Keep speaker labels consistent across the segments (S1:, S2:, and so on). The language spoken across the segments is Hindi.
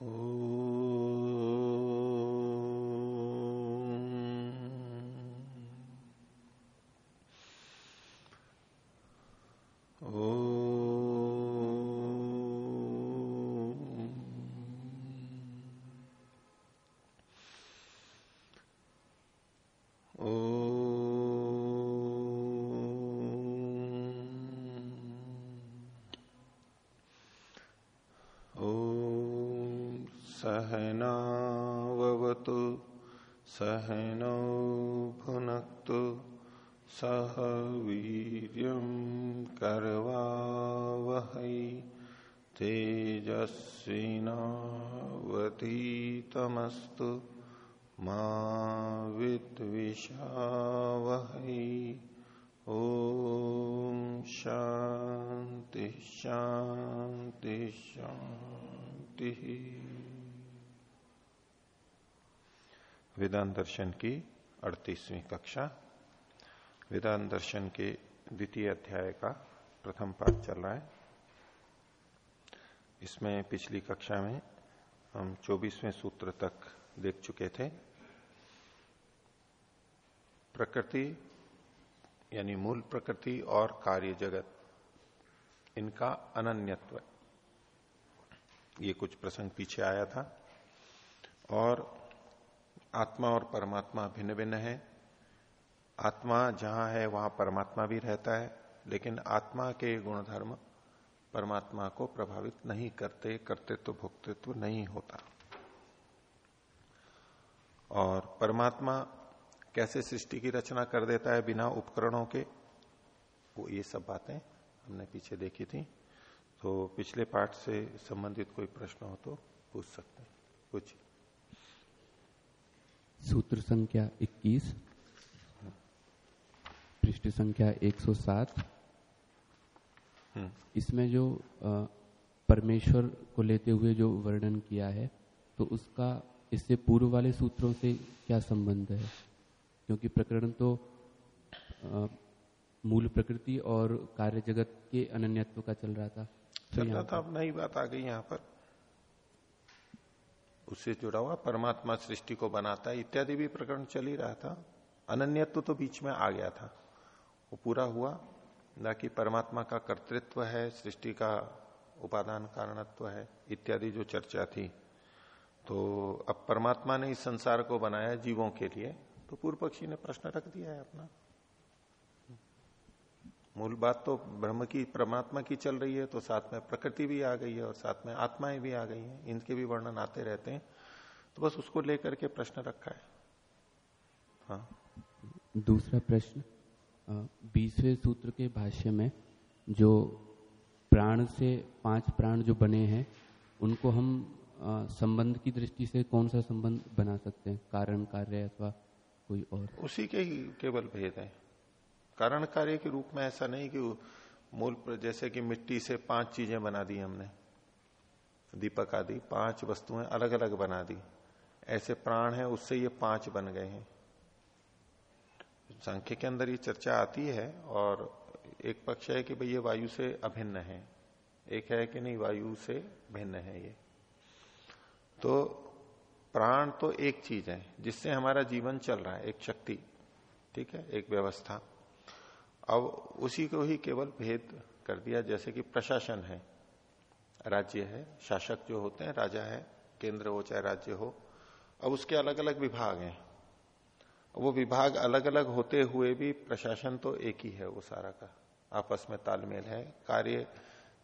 S1: Oh. सह वीर कर्वा वह तेजस्वीनावतीतमस्तु मिषा वह ओ शांति शांति शांति वेदांत दर्शन की अड़तीसवीं कक्षा वेदांत दर्शन के द्वितीय अध्याय का प्रथम पाठ चल रहा है। इसमें पिछली कक्षा में हम चौबीसवें सूत्र तक देख चुके थे। प्रकृति यानी मूल प्रकृति और कार्य जगत, इनका अनन्यत्व। ये कुछ प्रसंग पीछे आया था। और आत्मा और परमात्मा भिन्न भिन्न है। आत्मा जहाँ है, वहाँ परमात्मा भी रहता है, लेकिन आत्मा के गुणधर्म परमात्मा को प्रभावित नहीं करते करते कर्तृत्व, भोक्तृत्व नहीं होता। और परमात्मा कैसे सृष्टि की रचना कर देता है बिना उपकरणों के, वो ये सब बातें हमने पीछे देखी थी। तो पिछले पाठ से संबंधित कोई प्रश्न हो तो पूछ सकते हैं। कुछ
S2: सूत्र संख्या 21 पृष्ठ संख्या 107 हम्म। इसमें जो परमेश्वर को लेते हुए जो वर्णन किया है तो उसका इससे पूर्व वाले सूत्रों से क्या संबंध है? क्योंकि प्रकरण तो मूल प्रकृति और कार्य जगत के अनन्यत्व का चल रहा था।
S1: चल रहा था अब नई बात आ गई यहाँ पर। उससे जुड़ा हुआ परमात्मा सृष्टि को बनाता है इत्यादि भी प्रकरण चल ही रहा था। अनन्यत्व तो बीच में आ गया था। वो पूरा हुआ, न कि परमात्मा का कर्तृत्व है, सृष्टि का उपादान कारणत्व है, इत्यादि जो चर्चा थी। तो अब परमात्मा ने इस संसार को बनाया जीवों के लिए तो पूर्व पक्षी ने प्रश्न रख दिया है अपना। मूल बात तो ब्रह्म की, परमात्मा की चल रही है तो साथ में प्रकृति भी आ गई है और साथ में आत्माएँ भी आ गई हैं, इनके भी वर्णन आते रहते हैं। तो बस उसको लेकर के प्रश्न रखा है।
S2: हाँ। दूसरा प्रश्न? बीसवें सूत्र के भाष्य में जो प्राण से पाँच प्राण जो बने हैं, उनको हम संबंध की दृष्टि से कौन सा संबंध बना सकते हैं? कारण, कार्य अथवा कोई और?
S1: उसी के ही केवल भेद है। कारण, कार्य के रूप में ऐसा नहीं कि मूल जैसे कि मिट्टी से पाँच चीज़ें बना दी हमने। दीपक आदि पाँच वस्तुएँ अलग अलग बना दी। ऐसे प्राण है, उससे ये पाँच बन गए हैं। संख्य के अंदर ये चर्चा आती है और एक पक्ष है कि भाई ये वायु से अभिन्न है। एक है कि नहीं, वायु से भिन्न है ये। तो प्राण तो एक चीज़ है, जिससे हमारा जीवन चल रहा है, एक शक्ति, ठीक है, एक व्यवस्था। अब उसी को ही केवल भेद कर दिया, जैसे कि प्रशासन है, राज्य है, शासक जो होते हैं, राजा है, केंद्र हो, चाहे राज्य हो, अब उसके अलग अलग विभाग हैं। वो विभाग अलग अलग होते हुए भी प्रशासन तो एक ही है वो सारा का। आपस में तालमेल है। कार्य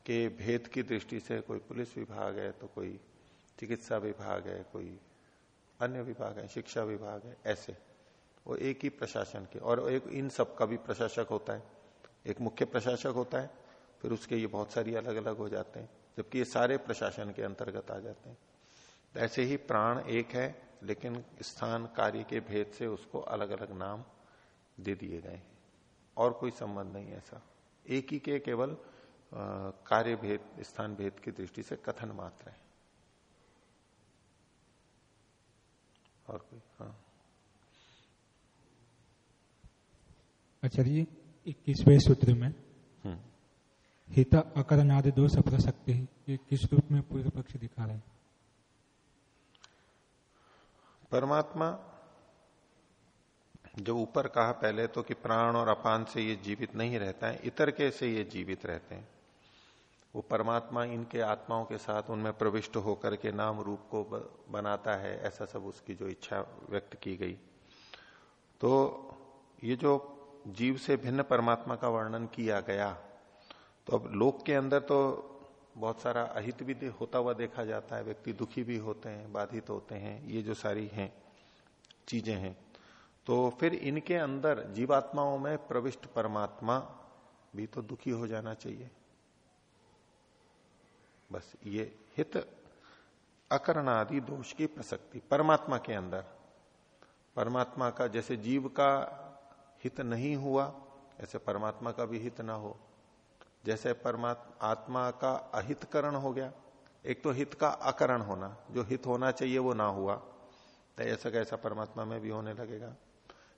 S1: के भेद की दृष्टि से कोई पुलिस विभाग है तो कोई चिकित्सा विभाग है, कोई अन्य विभाग है, शिक्षा विभाग है, ऐसे। वो एक ही प्रशासन के। और एक, इन सब का भी प्रशासक होता है। एक मुख्य प्रशासक होता है, फिर उसके ये बहुत सारी अलग अलग हो जाते हैं, जबकि ये सारे प्रशासन के अंतर्गत आ जाते हैं। ऐसे ही प्राण एक है लेकिन स्थान कार्य के भेद से उसको अलग अलग नाम दे दिए गए और कोई संबंध नहीं ऐसा। एक ही के केवल कार्य भेद स्थान भेद की दृष्टि से कथन मात्र है। और कोई हाँ।
S3: आचार्य जी इक्कीसवें सूत्र में हम्म। हिता अकरण आदि दो सफल सकते ही ये किस रूप में पूर्व पक्ष दिखा रहे हैं?
S1: परमात्मा, जो ऊपर कहा पहले तो कि प्राण और अपान से ये जीवित नहीं रहता है, इतर के से ये जीवित रहते हैं। वो परमात्मा इनके आत्माओं के साथ उनमें प्रविष्ट होकर के नाम रूप को बनाता है, ऐसा सब उसकी जो इच्छा व्यक्त की गई। तो ये जो जीव से भिन्न परमात्मा का वर्णन किया गया तो अब लोक के अंदर तो बहुत सारा अहित भी होता हुआ देखा जाता है, व्यक्ति दुखी भी होते हैं, बाधित होते हैं, ये जो सारी हैं, चीज़ें हैं। तो फिर इनके अंदर जीवात्माओं में प्रविष्ट परमात्मा भी तो दुखी हो जाना चाहिए। बस ये हित अकरणादि दोष की प्रसक्ति, परमात्मा के अंदर। परमात्मा का जैसे जीव का हित नहीं हुआ, ऐसे परमात्मा का भी हित ना हो। जैसे परमात्मा आत्मा का अहितकरण हो गया। एक तो हित का अकरण होना, जो हित होना चाहिए वो ना हुआ। तो ऐसा कैसा परमात्मा में भी होने लगेगा।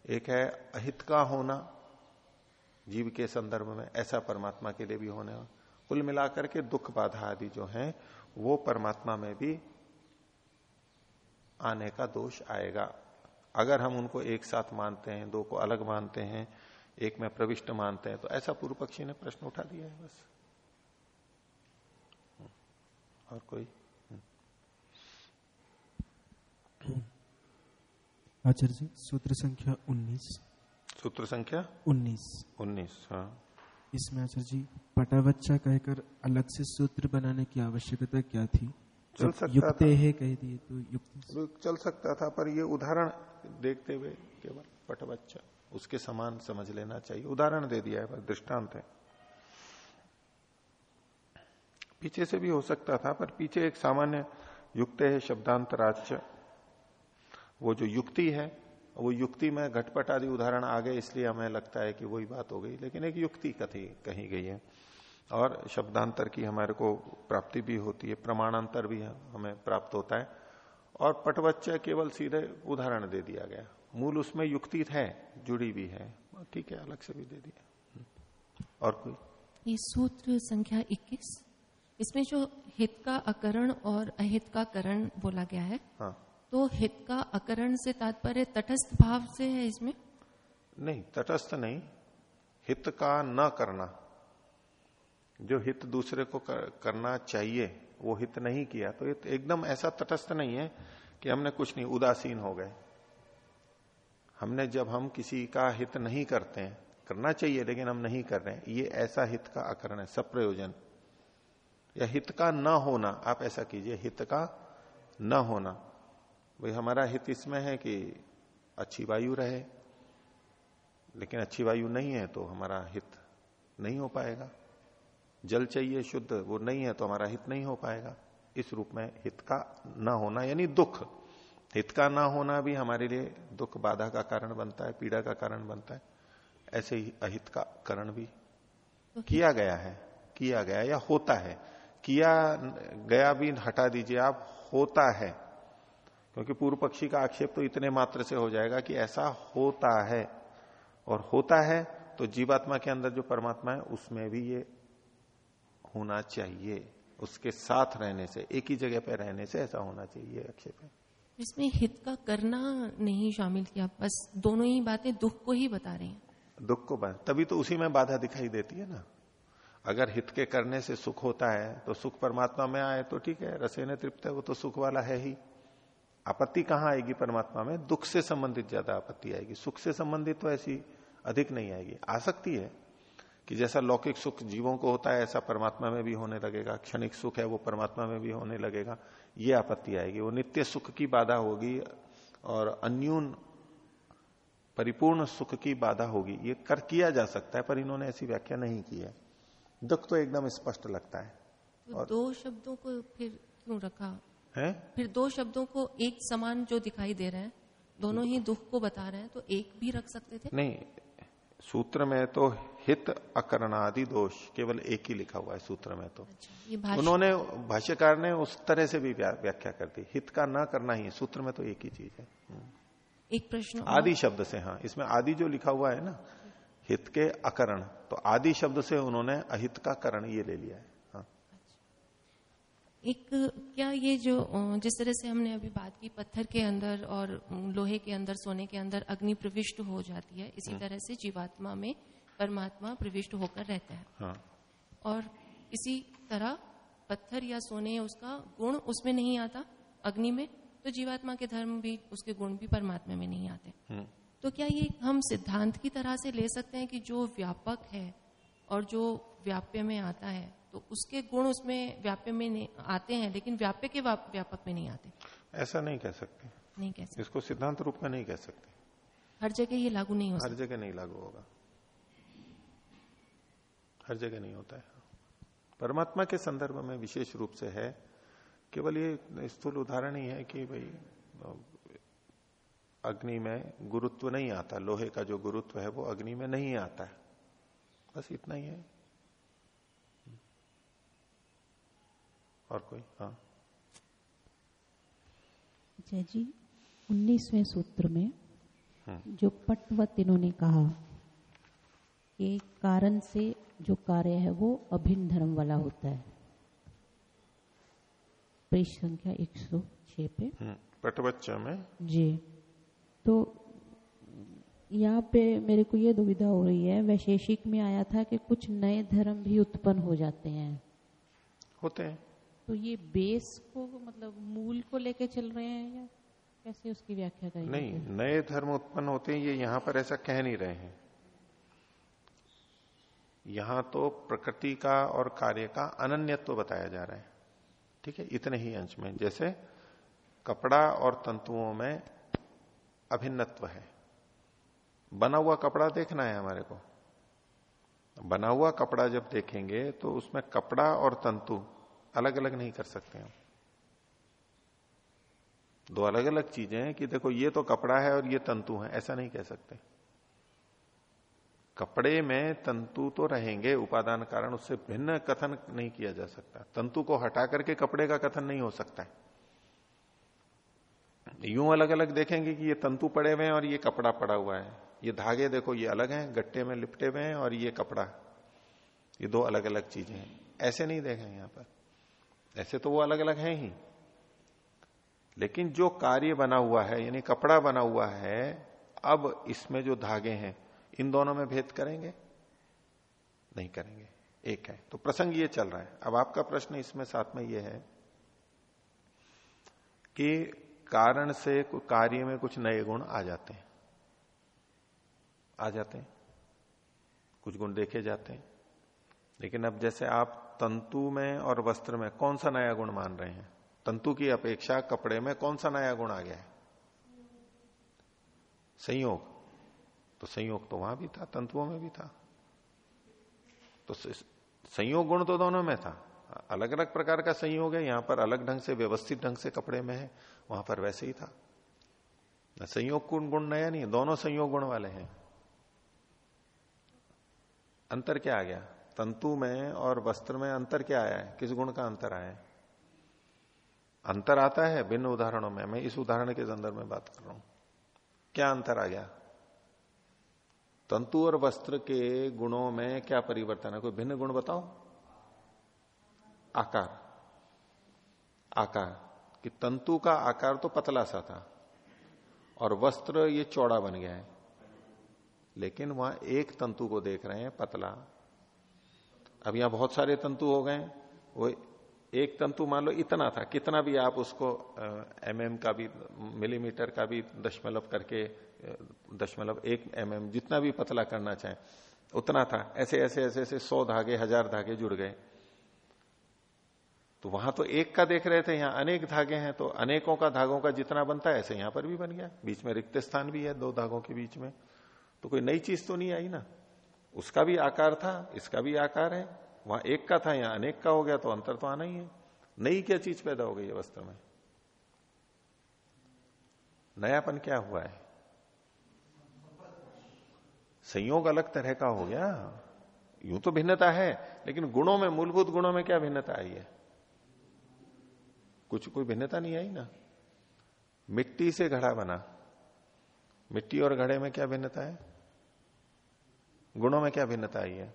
S1: एक है अहित का होना, जीव के संदर्भ में ऐसा परमात्मा के लिए भी होने कुल मिलाकर के दुख बाधा आदि जो है, वो परमात्मा में भी आने का दोष आएगा। अगर हम उनको एक साथ मानते हैं, दो को अलग मानते हैं एक में प्रविष्ट मानते हैं तो ऐसा पूर्व पक्षी ने प्रश्न उठा दिया है बस। और कोई?
S4: आचार्य जी सूत्र संख्या उन्नीस।
S1: सूत्र संख्या?
S4: उन्नीस।
S1: उन्नीस हाँ।
S4: इसमें आचार्य जी पटावच्चा कहकर अलग से सूत्र बनाने की आवश्यकता क्या थी?
S1: चल सकता
S4: युक्त है कह दिए तो युक्त।
S1: चल सकता था पर ये उदाहरण देखते हुए केवल पटबच्चा उसके समान समझ लेना चाहिए। उदाहरण दे दिया है, दृष्टांत है। पीछे से भी हो सकता था, पर पीछे एक सामान्य युक्त है शब्दांतराच्य वो जो युक्ति है, वो युक्ति में घटपट आदि उदाहरण आ गए, इसलिए हमें लगता है कि वही बात हो गई, लेकिन एक युक्ति कथी कही गई है। और शब्दांतर की हमारे को प्राप्ति भी होती है, प्रमाणांतर भी हमें प्राप्त होता है। और पटवच्चय केवल सीधे उदाहरण दे दिया गया। मूल उसमें युक्ति है जुड़ी भी है। ठीक है अलग से भी दे दिया। और कोई?
S5: ये सूत्र संख्या 21 इसमें जो हित का अकरण और अहित का करण बोला गया है
S1: हाँ।
S5: तो हित का अकरण से तात्पर्य तटस्थ भाव से है इसमें?
S1: नहीं तटस्थ नहीं हित का न करना। जो हित दूसरे को कर, करना चाहिए वो हित नहीं किया तो ये एकदम ऐसा तटस्थ नहीं है कि हमने कुछ नहीं, उदासीन हो गए। हमने जब हम किसी का हित नहीं करते हैं, करना चाहिए लेकिन हम नहीं कर रहे हैं, ये ऐसा हित का आकरण है सब प्रयोजन या हित का न होना, आप ऐसा कीजिए, हित का न होना। भाई हमारा हित इसमें है कि अच्छी वायु रहे, लेकिन अच्छी वायु नहीं है तो हमारा हित नहीं हो पाएगा। जल चाहिए शुद्ध वो नहीं है तो हमारा हित नहीं हो पाएगा। इस रूप में हित का ना होना यानी दुख। हित का ना होना भी हमारे लिए दुख बाधा का कारण बनता है पीड़ा का कारण बनता है। ऐसे ही अहित का कारण भी किया गया है किया गया या होता है। किया गया भी हटा दीजिए आप होता है। क्योंकि पूर्व पक्षी का आक्षेप तो इतने मात्र से हो जाएगा कि ऐसा होता है। और होता है तो जीवात्मा के अंदर जो परमात्मा है उसमें भी ये होना चाहिए। उसके साथ रहने से एक ही जगह पर रहने से ऐसा होना चाहिए आक्षेप
S5: इसमें हित का करना नहीं शामिल किया बस दोनों ही बातें दुख को ही बता रही हैं।
S1: दुख को बता तभी तो उसी में बाधा दिखाई देती है ना। अगर हित के करने से सुख होता है तो सुख परमात्मा में आए तो ठीक है रसे ने तृप्त है वो तो सुख वाला है ही। आपत्ति कहाँ आएगी परमात्मा में? दुख से संबंधित ज़्यादा आपत्ति आएगी। सुख से संबंधित तो ऐसी अधिक नहीं आएगी। आ सकती है। कि जैसा लौकिक सुख जीवों को होता है ऐसा परमात्मा में भी होने लगेगा। क्षणिक सुख है वो परमात्मा में भी होने लगेगा। ये आपत्ति आएगी। वो नित्य सुख की बाधा होगी और अन्यून परिपूर्ण सुख की बाधा होगी। ये कर किया जा सकता है पर इन्होंने ऐसी व्याख्या नहीं की है। दुख तो एकदम स्पष्ट लगता है।
S5: तो दो शब्दों को फिर क्यों रखा?
S1: है?
S5: फिर दो शब्दों को एक समान जो दिखाई दे रहे हैं दोनों ही दुख को बता रहे हैं तो एक भी रख सकते थे?
S1: नहीं सूत्र में तो हित अकरणादि दोष केवल एक ही लिखा हुआ है सूत्र में तो।
S5: अच्छा,
S1: उन्होंने भाष्यकार ने उस तरह से भी व्याख्या कर दी। हित का ना करना ही सूत्र में तो एक ही चीज़ है।
S5: एक प्रश्न
S1: आदि शब्द से हाँ इसमें आदि जो लिखा हुआ है ना हित के अकरण तो आदि शब्द से उन्होंने अहित का करण ये ले लिया है हाँ।
S5: एक क्या ये जो जिस तरह से हमने अभी बात की पत्थर के अंदर और लोहे के अंदर सोने के अंदर अग्नि प्रविष्ट हो जाती है इसी तरह से जीवात्मा में परमात्मा प्रविष्ट होकर रहता है।
S1: हाँ।
S5: और इसी तरह पत्थर या सोने उसका गुण उसमें नहीं आता अग्नि में तो जीवात्मा के धर्म भी उसके गुण भी परमात्मा में नहीं आते।
S1: हम्म।
S5: तो क्या ये हम सिद्धांत की तरह से ले सकते हैं कि जो व्यापक है और जो व्याप्य में आता है तो उसके गुण उसमें व्याप्य में नहीं आते हैं लेकिन व्याप्य के व्यापक में नहीं आते।
S1: ऐसा नहीं कह सकते।
S5: नहीं कह सकते।
S1: इसको सिद्धांत रूप में नहीं कह सकते।
S5: हर जगह ये लागू नहीं हो
S1: हर जगह नहीं लागू होगा। हर जगह नहीं होता है। परमात्मा के संदर्भ में विशेष रूप से है। केवल ये स्थूल उदाहरण ही है कि भाई अग्नि में गुरुत्व नहीं आता। लोहे का जो गुरुत्व है वो अग्नि में नहीं आता है। बस इतना ही है। और कोई? हाँ।
S6: जय जी उन्नीसवें सूत्र में
S1: हम्म।
S6: जो पटवत इन्होंने कहा कि कारण से जो कार्य है वो अभिन्न धर्म वाला होता है। पृष्ठ संख्या 106 पे।
S1: हम्म, पटवच्चा में।
S6: जी तो यहाँ पे मेरे को ये दुविधा हो रही है वैशेषिक में आया था कि कुछ नए धर्म भी उत्पन्न हो जाते हैं।
S1: होते हैं।
S6: तो ये बेस को मतलब मूल को लेके चल रहे हैं या कैसे उसकी व्याख्या करेंगे?
S1: नहीं, नए धर्म उत्पन्न होते हैं, ये यहाँ पर ऐसा कह नहीं रहे हैं। यहाँ तो प्रकृति का और कार्य का अनन्यत्व बताया जा रहा है। ठीक है, इतने ही अंश में। जैसे कपड़ा और तंतुओं में अभिन्नत्व है। बना हुआ कपड़ा देखना है हमारे को। बना हुआ कपड़ा जब देखेंगे तो उसमें कपड़ा और तंतु अलग अलग नहीं कर सकते हम। दो अलग अलग चीज़ें हैं कि देखो, ये तो कपड़ा है और ये तंतु है, ऐसा नहीं कह सकते। कपड़े में तंतु तो रहेंगे, उपादान कारण उससे भिन्न कथन नहीं किया जा सकता। तंतु को हटा करके कपड़े का कथन नहीं हो सकता है। यूँ अलग अलग देखेंगे कि ये तंतु पड़े हुए हैं और ये कपड़ा पड़ा हुआ है। ये धागे देखो, ये अलग हैं, गट्टे में लिपटे हुए हैं और ये कपड़ा। ये दो अलग अलग चीज़ें हैं। ऐसे नहीं देखेंगे यहाँ पर। ऐसे तो वो अलग अलग हैं ही। लेकिन जो कार्य बना हुआ है, यानी कपड़ा बना हुआ है, अब इसमें जो धागे हैं, इन दोनों में भेद करेंगे? नहीं करेंगे। एक है। तो प्रसंग ये चल रहा है। अब आपका प्रश्न इसमें साथ में ये है कि कारण से कार्य में कुछ नए गुण आ जाते हैं। आ जाते हैं। कुछ गुण देखे जाते हैं। लेकिन अब जैसे आप तंतु में और वस्त्र में कौन सा नया गुण मान रहे हैं? तंतु की अपेक्षा कपड़े में कौन सा नया गुण आ गया है? संयोग। तो संयोग तो वहाँ भी था, तंतुओं में भी था। तो संयोग गुण तो दोनों में था। अलग अलग प्रकार का संयोग है, यहाँ पर अलग ढंग से, व्यवस्थित ढंग से कपड़े में है, वहाँ पर वैसे ही था। संयोग गुण गुण नया नहीं दोनों संयोग गुण वाले हैं। अंतर क्या आ गया? तंतु में और वस्त्र में अंतर क्या आया है? किस गुण का अंतर आया है? अंतर आता है भिन्न उदाहरणों में। मैं इस उदाहरण के संदर्भ में बात कर रहा हूँ। क्या अंतर आ गया? तंतु और वस्त्र के गुणों में क्या परिवर्तन है? कोई भिन्न गुण बताओ। आकार। आकार। कि तंतु का आकार तो पतला सा था और वस्त्र ये चौड़ा बन गया है। लेकिन वहाँ एक तंतु को देख रहे हैं, पतला। अब यहाँ बहुत सारे तंतु हो गए, वो एक तंतु मान लो इतना था, कितना भी आप उसको एम का भी, मिलीमीटर का भी दशमलव करके दशमलव एक एम जितना भी पतला करना चाहे, उतना था। ऐसे ऐसे ऐसे ऐसे सौ धागे, हज़ार धागे जुड़ गए। तो वहाँ तो एक का देख रहे थे, यहाँ अनेक धागे हैं तो अनेकों का धागों का जितना बनता है, ऐसे यहाँ पर भी बन गया। बीच में रिक्त स्थान भी है, दो धागों के बीच में। तो कोई नई चीज़ तो नहीं आई ना। उसका भी आकार था, इसका भी आकार है। वहाँ एक का था, यहाँ अनेक का हो गया तो अंतर तो आना ही है। नई क्या चीज़ पैदा हो गई है वस्त्र में? नयापन क्या हुआ है? संयोग अलग तरह का हो गया। यूँ तो भिन्नता है, लेकिन गुणों में, मूलभूत गुणों में क्या भिन्नता आई है? कुछ कोई भिन्नता नहीं आई ना। मिट्टी से घड़ा बना। मिट्टी और घड़े में क्या भिन्नता है? गुणों में क्या भिन्नता आई है?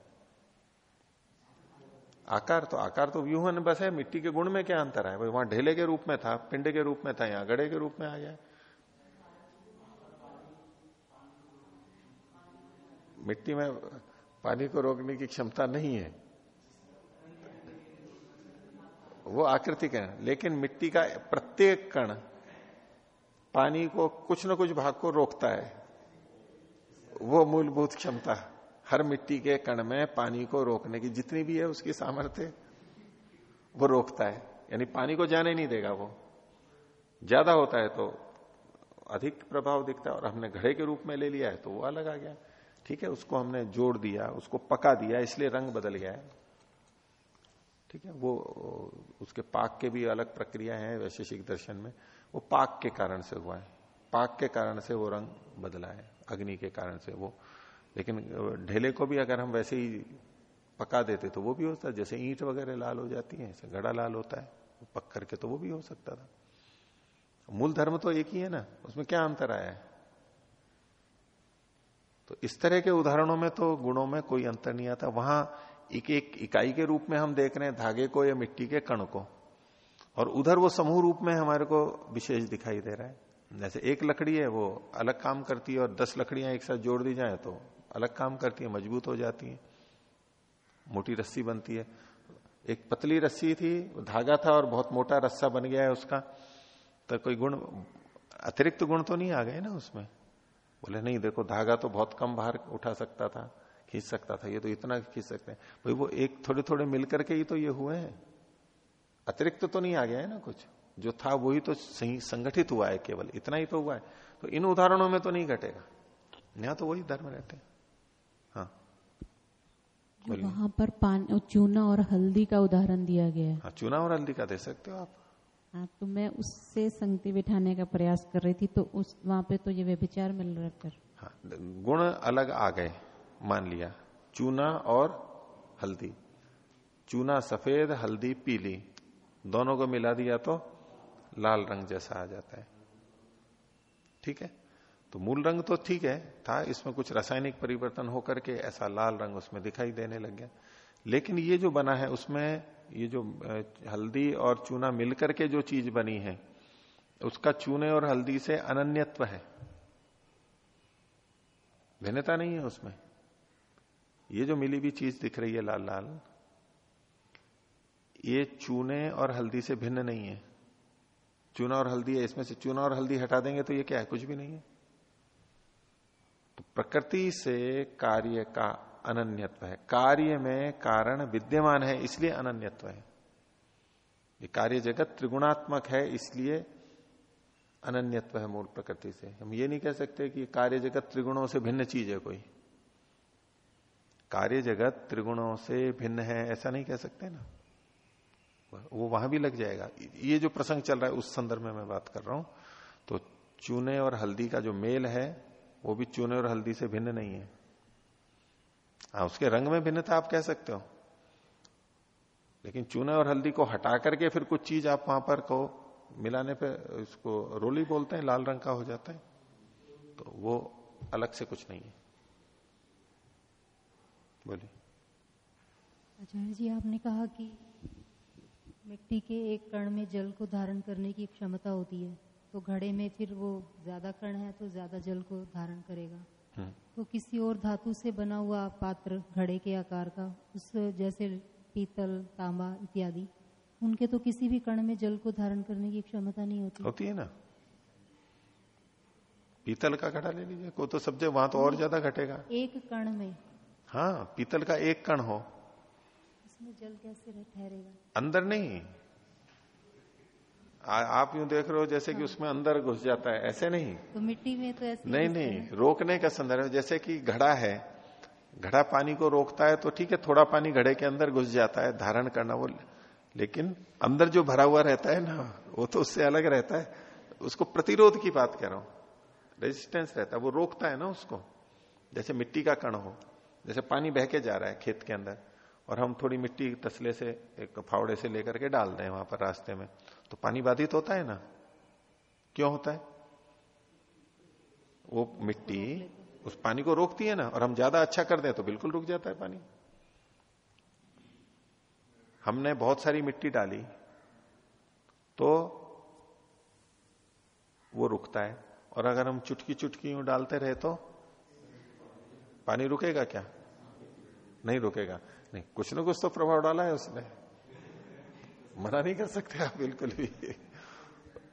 S1: आकार तो आकार तो व्यूहन बस है, मिट्टी के गुण में क्या अंतर है? वहाँ ढेले के रूप में था, पिंड के रूप में था, यहाँ गड़े के रूप में आ गया। मिट्टी में पानी को रोकने की क्षमता नहीं है। वो आकृतिक है, लेकिन मिट्टी का प्रत्येक कण पानी को कुछ न कुछ भाग को रोकता है। वो मूलभूत क्षमता। हर मिट्टी के कण में पानी को रोकने की जितनी भी है उसकी सामर्थ्य, वो रोकता है। यानी पानी को जाने नहीं देगा वो। ज़्यादा होता है तो अधिक प्रभाव दिखता है और हमने घड़े के रूप में ले लिया है तो वो अलग आ गया। ठीक है, उसको हमने जोड़ दिया, उसको पका दिया, इसलिए रंग बदल गया है। ठीक है, वो, उसके पाक के भी अलग प्रक्रिया है वैशेषिक दर्शन में। वो पाक के कारण से हुआ है। पाक के कारण से वो रंग बदला है, अग्नि के कारण से वो। लेकिन ढेले को भी अगर हम वैसे ही पका देते तो वो भी होता है जैसे ईंट वगैरह लाल हो जाती है जैसे घड़ा लाल होता है पक करके तो वो भी हो सकता था। मूल धर्म तो एक ही है ना, उसमें क्या अंतर आया है? तो इस तरह के उदाहरणों में तो गुणों में कोई अंतर नहीं आता। वहाँ एक एक इकाई के रूप में हम देख रहे हैं, धागे को या मिट्टी के कण को। और उधर वो समूह रूप में हमारे को विशेष दिखाई दे रहा है। जैसे एक लकड़ी है, वो अलग काम करती है और दस लकड़ियाँ एक साथ जोड़ दी जाए तो अलग काम करती है, मज़बूत हो जाती है। मोटी रस्सी बनती है। एक पतली रस्सी थी, धागा था और बहुत मोटा रस्सा बन गया है उसका। तो कोई गुण, अतिरिक्त गुण तो नहीं आ गए ना उसमें? बोले, नहीं, देखो, धागा तो बहुत कम बाहर उठा सकता था, खींच सकता था, ये तो इतना खींच सकते हैं। भाई, वो एक थोड़े थोड़े मिलकर के ही तो ये हुए हैं। अतिरिक्त तो नहीं आ गया है ना कुछ? जो था वही तो सही, संगठित हुआ है केवल, इतना ही तो हुआ है। तो इन उदाहरणों में तो नहीं घटेगा। यहाँ तो वही धर्म रहते हैं हाँ।
S6: वहाँ पर पान चूना और हल्दी का उदाहरण दिया गया है।
S1: हाँ चूना और हल्दी का दे सकते हो आप?
S6: हाँ तो मैं उससे संगति बिठाने का प्रयास कर रही थी तो उस वहाँ पे तो ये व्यभिचार मिल रहा कर
S1: हाँ गुण अलग आ गए मान लिया। चूना और हल्दी। चूना सफ़ेद हल्दी पीली। दोनों को मिला दिया तो लाल रंग जैसा आ जाता है। ठीक है? तो मूल रंग तो ठीक है, था, इसमें कुछ रासायनिक परिवर्तन होकर के ऐसा लाल रंग उसमें दिखाई देने लग गया। लेकिन ये जो बना है, उसमें ये जो हल्दी और चूना मिलकर के जो चीज़ बनी है, उसका चूने और हल्दी से अनन्यत्व है। भिन्नता नहीं है उसमें। ये जो मिली हुई चीज़ दिख रही है लाल लाल, ये चूने और हल्दी से भिन्न नहीं है। चूना और हल्दी है, इसमें से चूना और हल्दी हटा देंगे तो ये क्या है? कुछ भी नहीं है। तो प्रकृति से कार्य का अनन्यत्व है। कार्य में कारण विद्यमान है, इसलिए अनन्यत्व है। ये कार्य जगत त्रिगुणात्मक है, इसलिए अनन्यत्व है मूल प्रकृति से। हम ये नहीं कह सकते कि कार्य जगत त्रिगुणों से भिन्न चीज़ है कोई। कार्य जगत त्रिगुणों से भिन्न है, ऐसा नहीं कह सकते ना। वो वहाँ भी लग जाएगा। ये जो प्रसंग चल रहा है, उस संदर्भ में मैं बात कर रहा हूँ। तो चूने और हल्दी का जो मेल है वो भी चूने और हल्दी से भिन्न नहीं है। हाँ उसके रंग में भिन्नता आप कह सकते हो। लेकिन चूने और हल्दी को हटा करके फिर कुछ चीज़ आप वहाँ पर को मिलाने पे इसको रोली बोलते हैं, लाल रंग का हो जाता है। तो वो अलग से कुछ नहीं है। बोलिए।
S7: आचार्य जी, आपने कहा कि मिट्टी के एक कण में जल को धारण करने की क्षमता होती है। तो घड़े में फिर वो ज़्यादा कण है तो ज़्यादा जल को धारण करेगा। हम्म। तो किसी और धातु से बना हुआ पात्र घड़े के आकार का उस जैसे पीतल तांबा इत्यादि उनके तो किसी भी कण में जल को धारण करने की क्षमता नहीं होती।
S1: होती है ना? पीतल का घड़ा ले लीजिए को तो सब वहाँ तो और ज़्यादा घटेगा।
S7: एक कण में।
S1: हाँ पीतल का एक कण हो।
S7: इसमें जल कैसे ठहरेगा?
S1: अंदर नहीं आ, आप यूँ देख रहे हो जैसे कि उसमें अंदर घुस जाता है ऐसे नहीं।
S7: तो मिट्टी में तो ऐसे
S1: नहीं नहीं रोकने का संदर्भ जैसे कि घड़ा है घड़ा पानी को रोकता है तो ठीक है थोड़ा पानी घड़े के अंदर घुस जाता है धारण करना वो लेकिन अंदर जो भरा हुआ रहता है ना वो तो उससे अलग रहता है। उसको प्रतिरोध की बात कह रहा हूँ रेजिस्टेंस रहता है वो रोकता है ना उसको। जैसे मिट्टी का कण हो जैसे पानी बह के जा रहा है खेत के अंदर और हम थोड़ी मिट्टी तसले से एक फावड़े से लेकर के डाल दें वहाँ पर रास्ते में। तो पानी बाधित होता है ना? क्यों होता है? वो मिट्टी उस पानी को रोकती है ना, और हम ज़्यादा अच्छा कर दें तो बिल्कुल रुक जाता है पानी। हमने बहुत सारी मिट्टी डाली तो वो रुकता है, और अगर हम चुटकी चुटकी डालते रहे तो पानी रुकेगा क्या? नहीं रुकेगा। नहीं, कुछ ना कुछ तो प्रभाव डाला है उसने। मना नहीं कर सकते आप, बिल्कुल भी।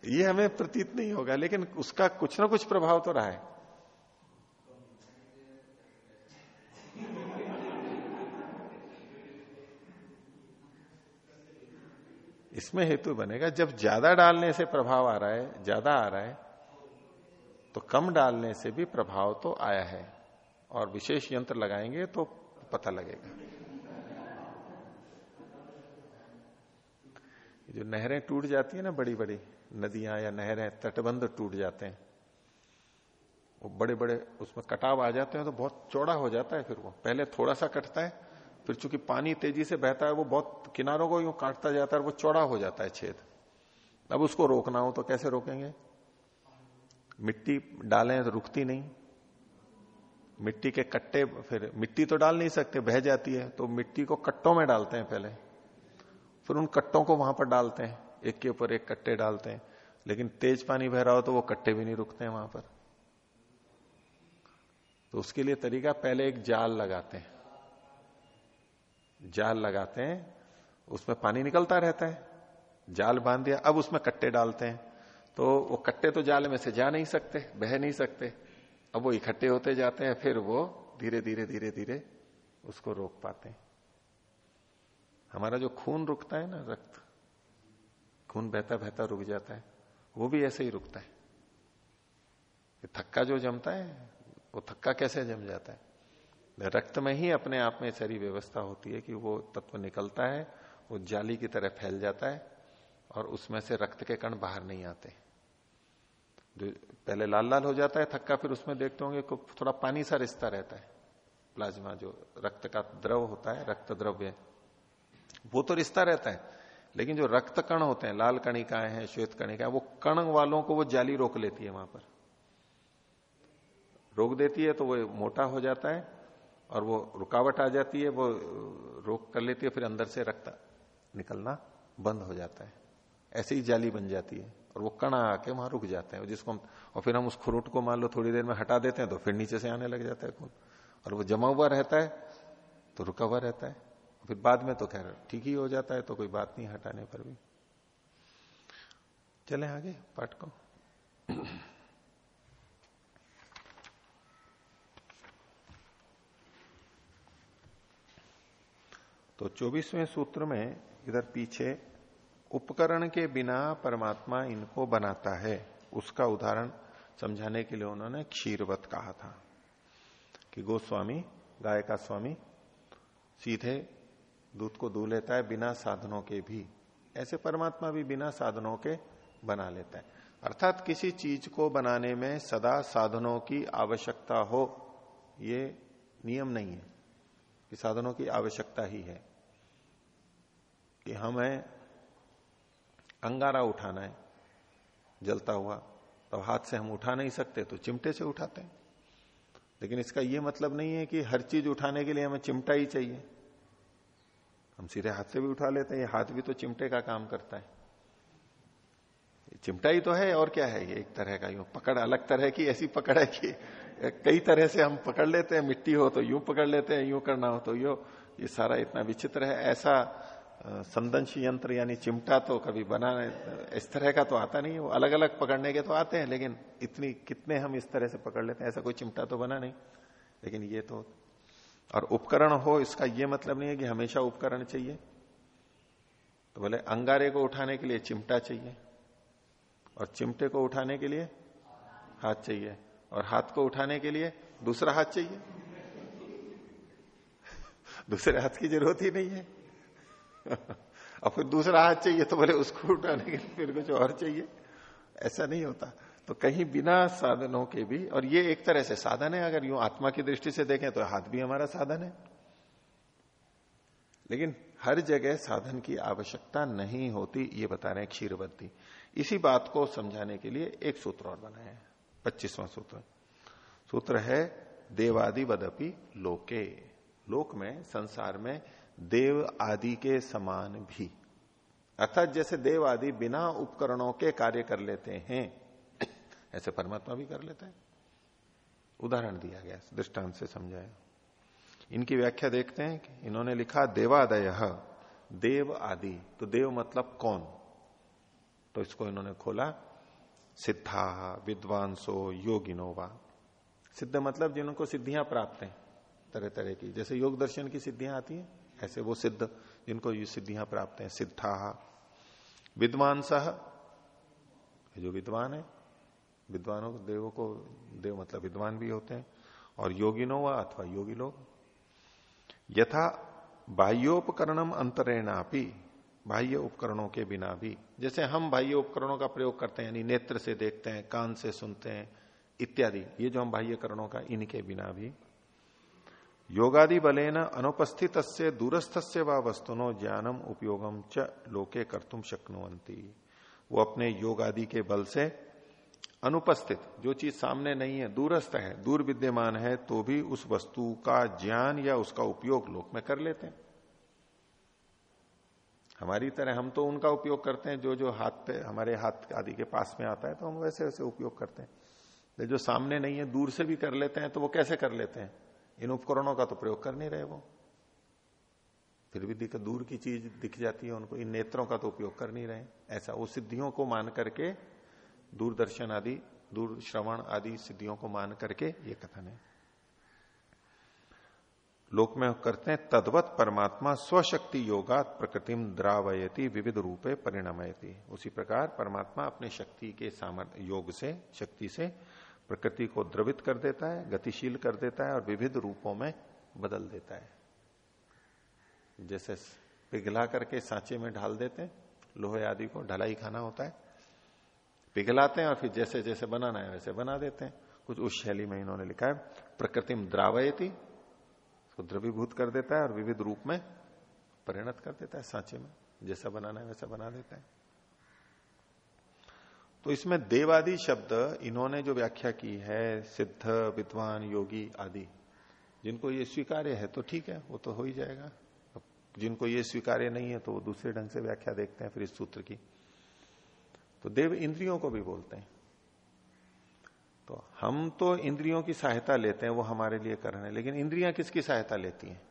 S1: ये हमें प्रतीत नहीं होगा, लेकिन उसका कुछ ना कुछ प्रभाव तो रहा है। इसमें हेतु बनेगा, जब ज़्यादा डालने से प्रभाव आ रहा है, ज़्यादा आ रहा है तो कम डालने से भी प्रभाव तो आया है, और विशेष यंत्र लगाएँगे तो पता लगेगा। जो नहरें टूट जाती है ना बड़ी बड़ी नदियाँ या नहरें, तटबंध टूट जाते हैं। वो बड़े बड़े उसमें कटाव आ जाते हैं तो बहुत चौड़ा हो जाता है फिर वो। पहले थोड़ा सा कटता है, फिर चूँकि पानी तेज़ी से बहता है, वो बहुत किनारों को यूँ काटता जाता है वो चौड़ा हो जाता है छेद। अब उसको रोकना हो तो कैसे रोकेंगे? मिट्टी डालें तो रुकती नहीं। मिट्टी के कट्टे फिर, मिट्टी तो डाल नहीं सकते, बह जाती है तो मिट्टी को कट्टों में डालते हैं पहले। फिर उन कट्टों को वहाँ पर डालते हैं, एक के ऊपर एक कट्टे डालते हैं। लेकिन तेज पानी बह रहा हो तो वो कट्टे भी नहीं रुकते हैं वहाँ पर। तो उसके लिए तरीका, पहले एक जाल लगाते हैं। जाल लगाते हैं, उसमें पानी निकलता रहता है। जाल बाँध दिया, अब उसमें कट्टे डालते हैं। तो वो कट्टे तो जाल में से जा नहीं सकते, बह नहीं सकते। अब वो इकट्ठे होते जाते हैं, फिर वो धीरे धीरे धीरे धीरे उसको रोक पाते हैं। हमारा जो खून रुकता है ना रक्त, खून बहता बहता रुक जाता है, वो भी ऐसे ही रुकता है। थक्का जो जमता है, वो थक्का कैसे जम जाता है? रक्त में ही अपने आप में सारी व्यवस्था होती है कि वो तत्व निकलता है, वो जाली की तरह फैल जाता है और उसमें से रक्त के कण बाहर नहीं आते। जो पहले लाल लाल हो जाता है थक्का, फिर उसमें देखते होंगे थोड़ा पानी सा रिश्ता रहता है। प्लाज्मा जो रक्त का द्रव होता है, रक्त द्रव्य। वो तो रिश्ता रहता है। लेकिन जो रक्त कण होते हैं, लाल कणिकाएँ हैं, श्वेत कणिकाएँ, वो कण वालों को वो जाली रोक लेती है वहाँ पर। रोक देती है तो वो मोटा हो जाता है और वो रुकावट आ जाती है, वो रोक कर लेती है, फिर अंदर से रक्त निकलना बंद हो जाता है। ऐसे ही जाली बन जाती है और वो कण आके वहाँ रुक जाते हैं। जिसको हम और फिर हम उस खुरुट को मान लो थोड़ी देर में हटा देते हैं तो फिर नीचे से आने लग जाता है खून। और वो जमा हुआ रहता है तो रुका हुआ रहता है। फिर बाद में तो खैर ठीक ही हो जाता है तो कोई बात नहीं, हटाने पर भी। चले आगे पाठ को। तो चौबीसवें सूत्र में इधर पीछे, उपकरण के बिना परमात्मा इनको बनाता है, उसका उदाहरण समझाने के लिए उन्होंने क्षीरवत कहा था कि गोस्वामी गाय का स्वामी, सीधे दूध को दू लेता है बिना साधनों के भी। ऐसे परमात्मा भी बिना साधनों के बना लेता है। अर्थात किसी चीज़ को बनाने में सदा साधनों की आवश्यकता हो, ये नियम नहीं है कि साधनों की आवश्यकता ही है। कि हमें अंगारा उठाना है, जलता हुआ तो हाथ से हम उठा नहीं सकते तो चिमटे से उठाते हैं। लेकिन इसका यह मतलब नहीं है कि हर चीज़ उठाने के लिए हमें चिमटा ही चाहिए। हम सीधे हाथ से भी उठा लेते हैं, ये हाथ भी तो चिमटे का काम करता है। चिमटा ही तो है, और क्या है? ये एक तरह का यूँ पकड़, अलग तरह की, ऐसी पकड़ है कि कई तरह से हम पकड़ लेते हैं, मिट्टी हो तो यूँ पकड़ लेते हैं, यूँ करना हो तो यो। ये सारा इतना विचित्र है, ऐसा संदंश यंत्र यानी चिमटा तो कभी बना, इस तरह का तो आता नहीं, वो अलग अलग पकड़ने के तो आते हैं, लेकिन इतनी, कितने हम इस तरह से पकड़ लेते हैं, ऐसा कोई चिमटा तो बना नहीं। लेकिन ये तो और उपकरण हो, इसका यह मतलब नहीं है कि हमेशा उपकरण चाहिए। तो बोले, अंगारे को उठाने के लिए चिमटा चाहिए और चिमटे को उठाने के लिए हाथ चाहिए और हाथ को उठाने के लिए दूसरा हाथ चाहिए। दूसरे हाथ की ज़रूरत ही नहीं है। और फिर दूसरा हाथ चाहिए तो बोले, उसको उठाने के लिए फिर कुछ और चाहिए। ऐसा नहीं होता। तो कहीं बिना साधनों के भी, और ये एक तरह से साधन है, अगर यूँ आत्मा की दृष्टि से देखें तो हाथ भी हमारा साधन है। लेकिन हर जगह साधन की आवश्यकता नहीं होती, ये बता रहे हैं क्षीरबद्धी इसी बात को समझाने के लिए एक सूत्र और बनाया है, पच्चीसवां सूत्र। सूत्र है देवादि वदपि लोके। लोक में, संसार में देव आदि के समान भी। अर्थात जैसे देव आदि बिना उपकरणों के कार्य कर लेते हैं ऐसे परमात्मा भी कर लेता है। उदाहरण दिया गया, दृष्टांत से समझाया। इनकी व्याख्या देखते हैं कि इन्होंने लिखा, देवादय, देव आदि। तो देव मतलब कौन? तो इसको इन्होंने खोला, सिद्धा, विद्वांसो योगिनोवा सिद्ध मतलब जिनको सिद्धियाँ प्राप्त हैं तरह तरह की। जैसे योग दर्शन की सिद्धियाँ आती हैं, ऐसे वो सिद्ध जिनको ये सिद्धियाँ प्राप्त हैं। सिद्धा, विद्वांस जो विद्वान है विद्वानों, देवों को, देव मतलब विद्वान भी होते हैं, और योगिनो व अथवा योगी लोग। यथा बाह्योपकरणम अंतरेणापी, बाह्य उपकरणों के बिना भी, जैसे हम बाह्य उपकरणों का प्रयोग करते हैं, यानी नेत्र से देखते हैं, कान से सुनते हैं, इत्यादि, ये जो हम बाह्य करणों का, इनके बिना भी। योगादि बलेन अनुपस्थित दूरस्थ से व वस्तुनो ज्ञानम उपयोगम च लोके कर्तुम शक्नुवंती वो अपने योगादि के बल से अनुपस्थित। जो चीज़ सामने नहीं है, दूरस्थ है दूर विद्यमान है तो भी उस वस्तु का ज्ञान या उसका उपयोग लोक में कर लेते हैं। हमारी तरह हम तो उनका उपयोग करते हैं, जो जो हाथ पे, हमारे हाथ आदि के पास में आता है तो हम वैसे वैसे उपयोग करते हैं। जो सामने नहीं है, दूर से भी कर लेते हैं तो वो कैसे कर लेते हैं? इन उपकरणों का तो प्रयोग कर नहीं रहे वो। फिर भी दिख, दूर की चीज़ दिख जाती है उनको, इन नेत्रों का तो उपयोग कर नहीं रहे। ऐसा वो सिद्धियों को मान करके दूरदर्शन आदि दूर श्रवण आदि सिद्धियों को मान करके ये कथन है। लोक में करते हैं, तद्वत परमात्मा स्वशक्ति योगा प्रकृतिम द्रावयती, विविध रूपे परिणमयती। उसी प्रकार परमात्मा अपने शक्ति के सामर्थ्य योग से, शक्ति से प्रकृति को द्रवित कर देता है, गतिशील कर देता है और विविध रूपों में बदल देता है। जैसे पिघला करके सांचे में ढाल देते हैं, लोहे आदि को ढलाई खाना होता है पिघलाते हैं और फिर जैसे जैसे बनाना है वैसे बना देते हैं। कुछ उस शैली में इन्होंने लिखा है, प्रकृति द्रावयती, उसको द्रवीभूत कर देता है और विविध रूप में परिणत कर देता है, सांचे में जैसा बनाना है वैसा बना देता है। तो इसमें देवादि शब्द इन्होंने जो व्याख्या की है, सिद्ध, विद्वान, योगी आदि, जिनको ये स्वीकार्य है तो ठीक है, वो तो हो ही जाएगा। जिनको ये स्वीकार्य नहीं है तो वो दूसरे ढंग से व्याख्या देखते हैं, फिर इस सूत्र की। तो देव इंद्रियों को भी बोलते हैं। तो हम तो इंद्रियों की सहायता लेते हैं, वो हमारे लिए कर रहे हैं, लेकिन इंद्रियाँ किसकी सहायता लेती हैं?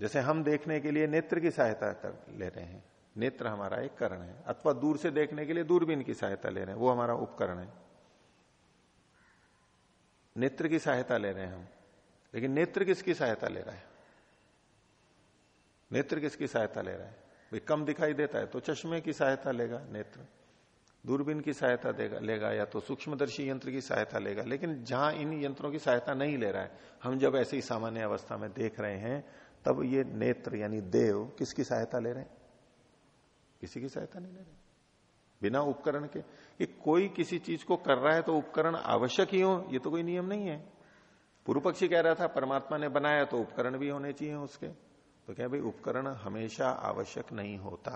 S1: जैसे हम देखने के लिए नेत्र की सहायता कर ले रहे हैं। नेत्र हमारा एक करण है, अथवा दूर से देखने के लिए दूरबीन की सहायता ले रहे हैं, वो हमारा उपकरण है। नेत्र की सहायता ले रहे हैं हम, लेकिन नेत्र किसकी सहायता ले रहा है? नेत्र किसकी सहायता ले रहा है? भाई कम दिखाई देता है तो चश्मे की सहायता लेगा नेत्र। दूरबीन की सहायता देगा, लेगा, या तो सूक्ष्मदर्शी यंत्र की सहायता लेगा। लेकिन जहाँ इन यंत्रों की सहायता नहीं ले रहा है, हम जब ऐसे ही सामान्य अवस्था में देख रहे हैं, तब ये नेत्र यानी देव किसकी सहायता ले रहे हैं? किसी की सहायता नहीं ले रहे। बिना उपकरण के, कि कोई किसी चीज़ को कर रहा है तो उपकरण आवश्यक ही हो, ये तो कोई नियम नहीं है। पूर्व पक्षी कह रहा था, परमात्मा ने बनाया तो उपकरण भी होने चाहिए उसके। तो क्या भाई, उपकरण हमेशा आवश्यक नहीं होता।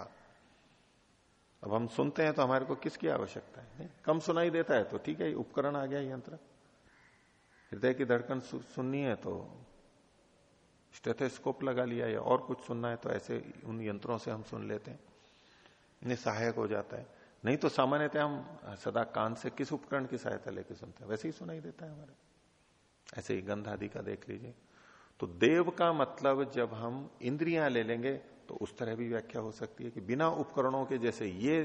S1: अब हम सुनते हैं तो हमारे को किसकी आवश्यकता है? नहीं? कम सुनाई देता है तो ठीक है उपकरण आ गया यंत्र। हृदय की धड़कन सुननी है तो स्टेथोस्कोप लगा लिया या और कुछ सुनना है तो ऐसे उन यंत्रों से हम सुन लेते हैं। इन्हें सहायक हो जाता है। नहीं तो सामान्यतः हम सदा कान से किस उपकरण की सहायता लेके सुनते हैं? वैसे ही सुनाई देता है हमारे। ऐसे ही गंध आदि का देख लीजिए। तो देव का मतलब जब हम इंद्रियाँ ले लेंगे तो उस तरह भी व्याख्या हो सकती है कि बिना उपकरणों के जैसे ये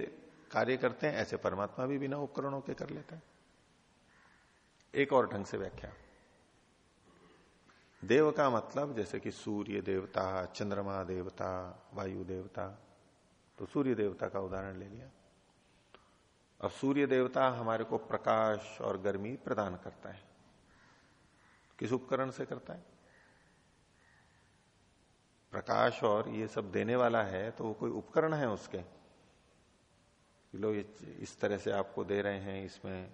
S1: कार्य करते हैं, ऐसे परमात्मा भी बिना उपकरणों के कर लेते हैं। एक और ढंग से व्याख्या। देव का मतलब जैसे कि सूर्य देवता, चंद्रमा देवता, वायु देवता तो सूर्य देवता का उदाहरण ले लिया। अब सूर्य देवता हमारे को प्रकाश और गर्मी प्रदान करता है। किस उपकरण से करता है? प्रकाश और ये सब देने वाला है तो वो कोई उपकरण है उसके? लोग इस तरह से आपको दे रहे हैं, इसमें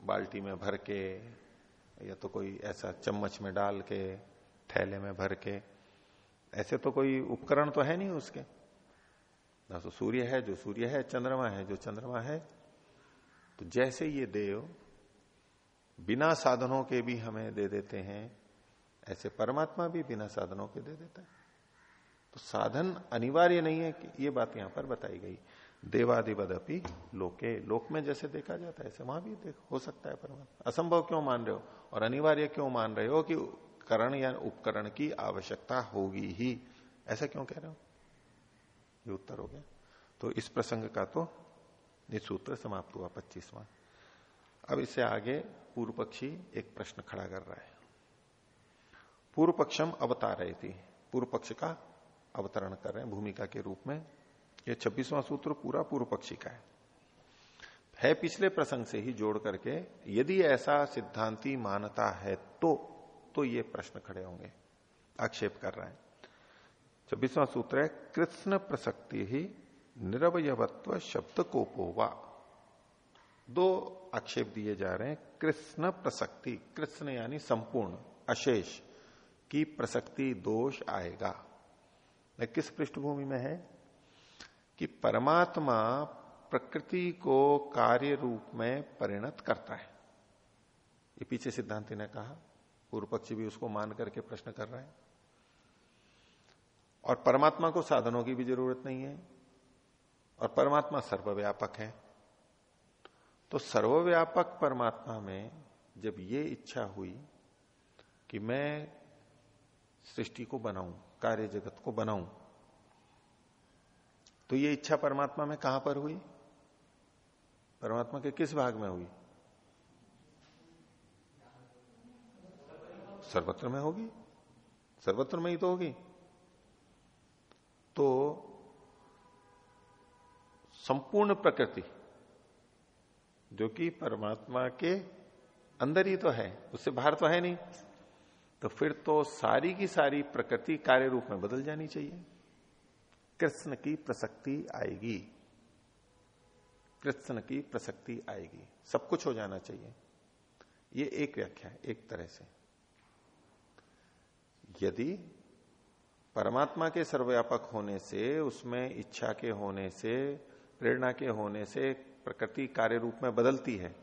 S1: बाल्टी में भर के, या तो कोई ऐसा चम्मच में डाल के, थैले में भर के, ऐसे तो कोई उपकरण तो है नहीं उसके। ना तो सूर्य है, जो सूर्य है, चंद्रमा है, जो चंद्रमा है तो जैसे ये देव बिना साधनों के भी हमें दे देते हैं ऐसे परमात्मा भी बिना साधनों के दे देता है। तो साधन अनिवार्य नहीं है कि ये बात यहाँ पर बताई गई। देवादिवदपि लोके, लोक में जैसे देखा जाता है, ऐसे वहाँ भी देख, हो सकता है परमात्मा। असंभव क्यों मान रहे हो? और अनिवार्य क्यों मान रहे हो कि करण या उपकरण की आवश्यकता होगी ही? ऐसा क्यों कह रहे हो? ये उत्तर हो गया। तो इस प्रसंग का तो ये सूत्र समाप्त हुआ, पच्चीसवां। अब इससे आगे पूर्व पक्षी एक प्रश्न खड़ा कर रहा है। पूर्व पक्षम अवतार रही थी पूर्व पक्ष का अवतरण कर रहे हैं, भूमिका के रूप में। यह छब्बीसवां सूत्र पूरा पूर्व पक्षी का है। है पिछले प्रसंग से ही जोड़ करके, यदि ऐसा सिद्धांति मानता है तो तो ये प्रश्न खड़े होंगे। आक्षेप कर रहा है। छब्बीसवां सूत्र है कृष्ण प्रसक्ति ही निरवयत्व शब्द कोपोवा दो आक्षेप दिए जा रहे हैं कृष्ण प्रसक्ति। कृष्ण यानी संपूर्ण, अशेष। की प्रसक्ति दोष आएगा। किस पृष्ठभूमि में है? कि परमात्मा प्रकृति को कार्य रूप में परिणत करता है। ये पीछे सिद्धांति ने कहा, पूर्व पक्षी भी उसको मान करके प्रश्न कर रहा है। और परमात्मा को साधनों की भी ज़रूरत नहीं है, और परमात्मा सर्वव्यापक है। तो सर्वव्यापक परमात्मा में जब ये इच्छा हुई कि मैं सृष्टि को बनाऊँ, कार्य जगत को बनाऊँ। तो ये इच्छा परमात्मा में कहाँ पर हुई? परमात्मा के किस भाग में हुई? सर्वत्र में होगी। सर्वत्र में ही तो होगी। तो संपूर्ण प्रकृति, जो कि परमात्मा के अंदर ही तो है, उससे बाहर तो है नहीं। तो फिर तो सारी की सारी प्रकृति कार्य रूप में बदल जानी चाहिए। कृष्ण की प्रसक्ति आएगी। कृष्ण की प्रसक्ति आएगी। सब कुछ हो जाना चाहिए। ये एक व्याख्या है एक तरह से। यदि परमात्मा के सर्वव्यापक होने से, उसमें इच्छा के होने से, प्रेरणा के होने से प्रकृति कार्य रूप में बदलती है,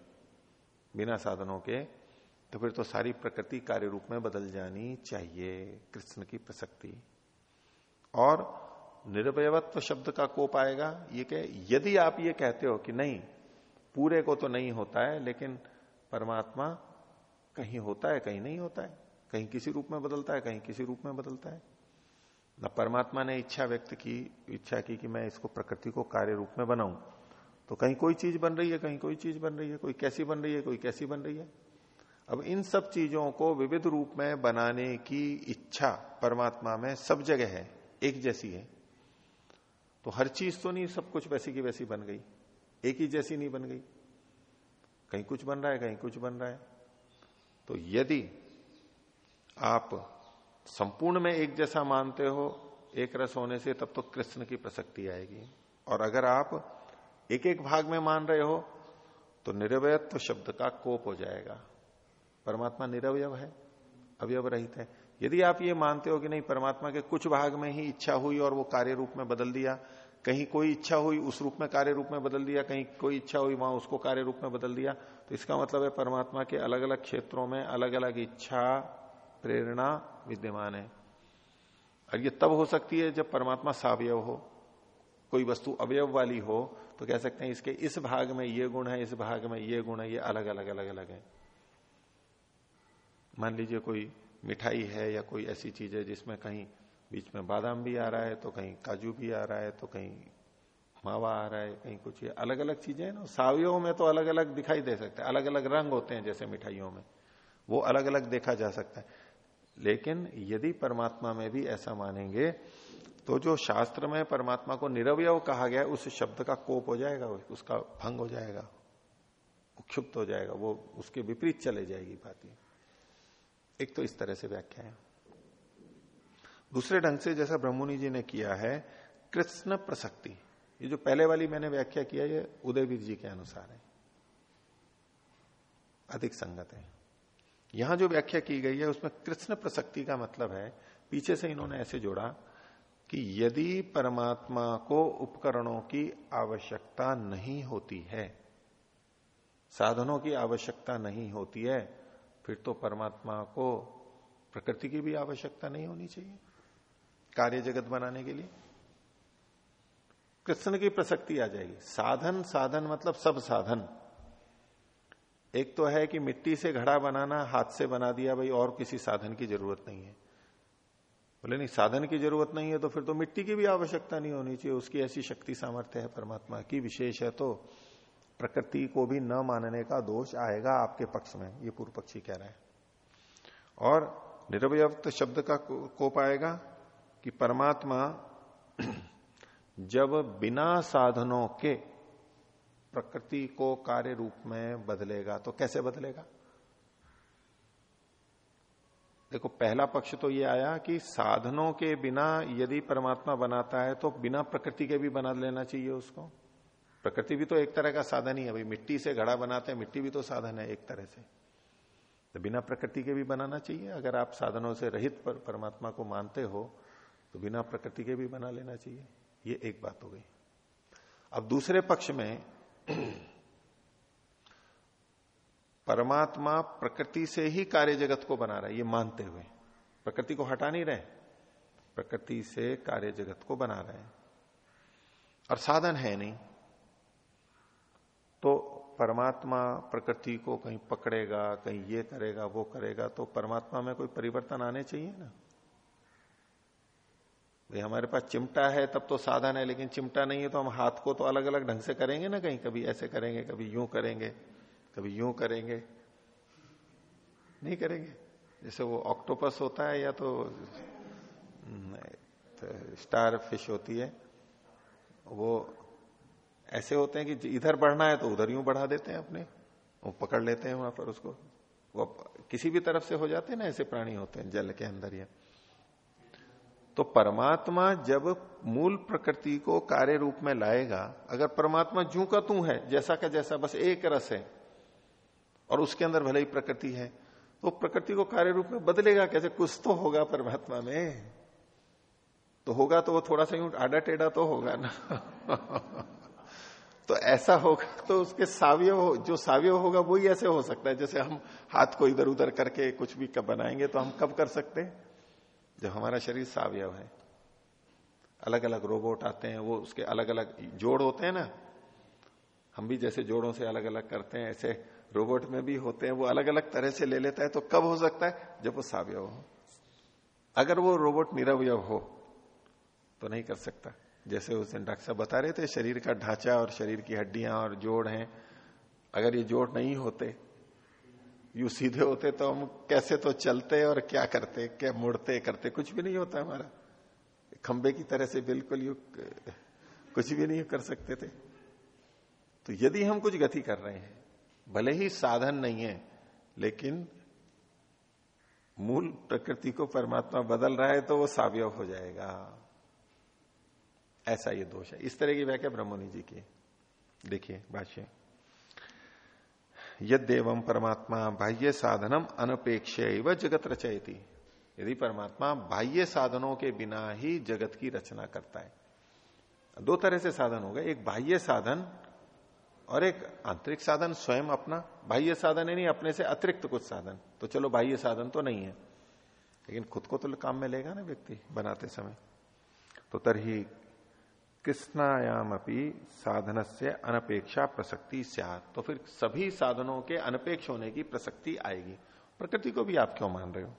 S1: बिना साधनों के तो फिर तो सारी प्रकृति कार्य रूप में बदल जानी चाहिए कृष्ण की प्रसक्ति। और निर्वयत्व शब्द का कोप आएगा, ये कह, यदि आप ये कहते हो कि नहीं, पूरे को तो नहीं होता है, लेकिन परमात्मा कहीं होता है, कहीं नहीं होता है, कहीं किसी रूप में बदलता है, कहीं किसी रूप में बदलता है। न परमात्मा ने इच्छा व्यक्त की, इच्छा की कि मैं इसको प्रकृति को कार्य रूप में बनाऊँ तो कहीं कोई चीज़ बन रही है, कहीं कोई चीज़ बन रही है, कोई कैसी बन रही है, कोई कैसी बन रही है। अब इन सब चीज़ों को विविध रूप में बनाने की इच्छा परमात्मा में सब जगह है, एक जैसी है। तो हर चीज़ तो नहीं, सब कुछ वैसी की वैसी बन गई। एक ही जैसी नहीं बन गई। कहीं कुछ बन रहा है, कहीं कुछ बन रहा है। तो यदि आप संपूर्ण में एक जैसा मानते हो, एक रस होने से तब तो कृष्ण की प्रसक्ति आएगी। और अगर आप एक एक भाग में मान रहे हो तो निरवयत्व शब्द का कोप हो जाएगा। परमात्मा निरवय है, अवयव रहित है। यदि आप ये मानते हो कि नहीं, परमात्मा के कुछ भाग में ही इच्छा हुई और वो कार्य रूप में बदल दिया, कहीं कोई इच्छा हुई उस रूप में कार्य रूप में बदल दिया, कहीं कोई इच्छा हुई वहाँ उसको कार्य रूप में बदल दिया तो इसका मतलब है परमात्मा के अलग अलग क्षेत्रों में अलग अलग इच्छा, प्रेरणा विद्यमान है। और ये तब हो सकती है जब परमात्मा सावयव हो। कोई वस्तु अवयव वाली हो तो कह सकते हैं इसके इस भाग में ये गुण है, इस भाग में ये गुण है, ये अलग अलग अलग अलग है। मान लीजिए कोई मिठाई है या कोई ऐसी चीज़ है जिसमें कहीं बीच में बादाम भी आ रहा है तो कहीं काजू भी आ रहा है तो कहीं मावा आ रहा है, कहीं कुछ ये अलग अलग चीज़ें ना। सावियों में तो अलग अलग दिखाई दे सकते हैं अलग अलग रंग होते हैं जैसे मिठाइयों में। वो अलग अलग देखा जा सकता है। लेकिन यदि परमात्मा में भी ऐसा मानेंगे तो जो शास्त्र में परमात्मा को निरवय कहा गया, उस शब्द का कोप हो जाएगा, उसका भंग हो जाएगा क्षुप्त हो जाएगा, वो उसके विपरीत चले जाएगी बात। एक तो इस तरह से व्याख्या है। दूसरे ढंग से जैसा ब्रह्मणि जी ने किया है, कृष्ण प्रसक्ति। ये जो पहले वाली मैंने व्याख्या किया ये उदयवीर जी के अनुसार है। अधिक संगत है। यहाँ जो व्याख्या की गई है, उसमें कृष्ण प्रसक्ति का मतलब है, पीछे से इन्होंने ऐसे जोड़ा कि यदि परमात्मा को उपकरणों की आवश्यकता नहीं होती है, साधनों की आवश्यकता नहीं होती है फिर तो परमात्मा को प्रकृति की भी आवश्यकता नहीं होनी चाहिए कार्य जगत बनाने के लिए। कृष्ण की प्रसक्ति आ जाएगी। साधन साधन मतलब सब साधन। एक तो है कि मिट्टी से घड़ा बनाना, हाथ से बना दिया, भाई और किसी साधन की ज़रूरत नहीं है। बोले, नहीं, साधन की ज़रूरत नहीं है तो फिर तो मिट्टी की भी आवश्यकता नहीं होनी चाहिए। उसकी ऐसी शक्ति सामर्थ्य है परमात्मा की, विशेष है तो। प्रकृति को भी न मानने का दोष आएगा आपके पक्ष में, ये पूर्व पक्षी कह रहा है। और निरवयक्त शब्द का, कोप आएगा कि परमात्मा जब बिना साधनों के प्रकृति को कार्य रूप में बदलेगा तो कैसे बदलेगा? देखो, पहला पक्ष तो ये आया कि साधनों के बिना यदि परमात्मा बनाता है तो बिना प्रकृति के भी बना लेना चाहिए उसको। प्रकृति भी तो एक तरह का साधन ही है, भाई। मिट्टी से घड़ा बनाते हैं, मिट्टी भी तो साधन है एक तरह से। तो बिना प्रकृति के भी बनाना चाहिए। अगर आप साधनों से रहित पर, परमात्मा को मानते हो तो बिना प्रकृति के भी बना लेना चाहिए। ये एक बात हो गई। अब दूसरे पक्ष में, परमात्मा प्रकृति से ही कार्य जगत को बना रहा है, ये मानते हुए। प्रकृति को हटा नहीं रहे। प्रकृति से कार्य जगत को बना रहे और साधन है नहीं। तो परमात्मा प्रकृति को कहीं पकड़ेगा कहीं ये करेगा वो करेगा तो परमात्मा में कोई परिवर्तन आने चाहिए ना? भाई हमारे पास चिमटा है तब तो साधन है लेकिन चिमटा नहीं है तो हम हाथ को तो अलग अलग ढंग से करेंगे ना कहीं? कभी ऐसे करेंगे कभी यूँ करेंगे कभी यूँ करेंगे। नहीं करेंगे? जैसे वो ऑक्टोपस होता है या तो, तो स्टार फ़िश होती है वो ऐसे होते हैं कि इधर बढ़ना है तो उधर यूँ बढ़ा देते हैं अपने। वो पकड़ लेते हैं वहाँ पर उसको। वो किसी भी तरफ़ से हो जाते हैं ना, ऐसे प्राणी होते हैं जल के अंदर या। तो परमात्मा जब मूल प्रकृति को कार्य रूप में लाएगा, अगर परमात्मा जू का तू है, जैसा का जैसा, बस एक रस है, और उसके अंदर भले ही प्रकृति है तो प्रकृति को कार्य रूप में बदलेगा कैसे? कुछ तो होगा परमात्मा में। तो होगा तो वो थोड़ा सा यूँ आडा टेढ़ा तो होगा ना। तो ऐसा होगा तो उसके साव्य जो साव्य होगा वही ऐसे हो सकता है, जैसे हम हाथ को इधर उधर करके कुछ भी कब बनाएँगे तो हम कब कर सकते हैं? जब हमारा शरीर सावयव है अलग अलग रोबोट आते हैं, वो उसके अलग अलग जोड़ होते हैं ना। हम भी जैसे जोड़ों से अलग अलग करते हैं, ऐसे रोबोट में भी होते हैं, वो अलग अलग तरह से ले लेता है तो कब हो सकता है? जब वो सावयव हो। अगर वो रोबोट निरवयव हो तो नहीं कर सकता। जैसे उस दिन डॉक्टर साहब बता रहे थे, शरीर का ढांचा और शरीर की हड्डियाँ और जोड़ हैं। अगर ये जोड़ नहीं होते, यू सीधे होते तो हम कैसे तो चलते और क्या करते, क्या मुड़ते, करते, कुछ भी नहीं होता हमारा। खंबे की तरह से बिल्कुल यू कुछ भी नहीं कर सकते थे। तो यदि हम कुछ गति कर रहे हैं, भले ही साधन नहीं है, लेकिन मूल प्रकृति को परमात्मा बदल रहा है तो वो सावयव हो जाएगा। ऐसा ये दोष है। इस तरह की व्याख्या ब्रह्मणि जी की। देखिए, भाष्य। यद्यवम परमात्मा बाह्य साधनम अनपेक्ष जगत रचयती। यदि परमात्मा बाह्य साधनों के बिना ही जगत की रचना करता है। दो तरह से साधन हो गए। एक बाह्य साधन और एक आंतरिक साधन, स्वयं अपना। बाह्य साधन है नहीं अपने से अतिरिक्त कुछ साधन। तो चलो, बाह्य साधन तो नहीं है। लेकिन खुद को तो काम में लेगा ना व्यक्ति बनाते समय। तो तरही कृष्णायाम अपनी साधन से अनपेक्षा प्रसक्ति तो फिर सभी साधनों के अनपेक्ष होने की प्रसक्ति आएगी। प्रकृति को भी आप क्यों मान रहे हो?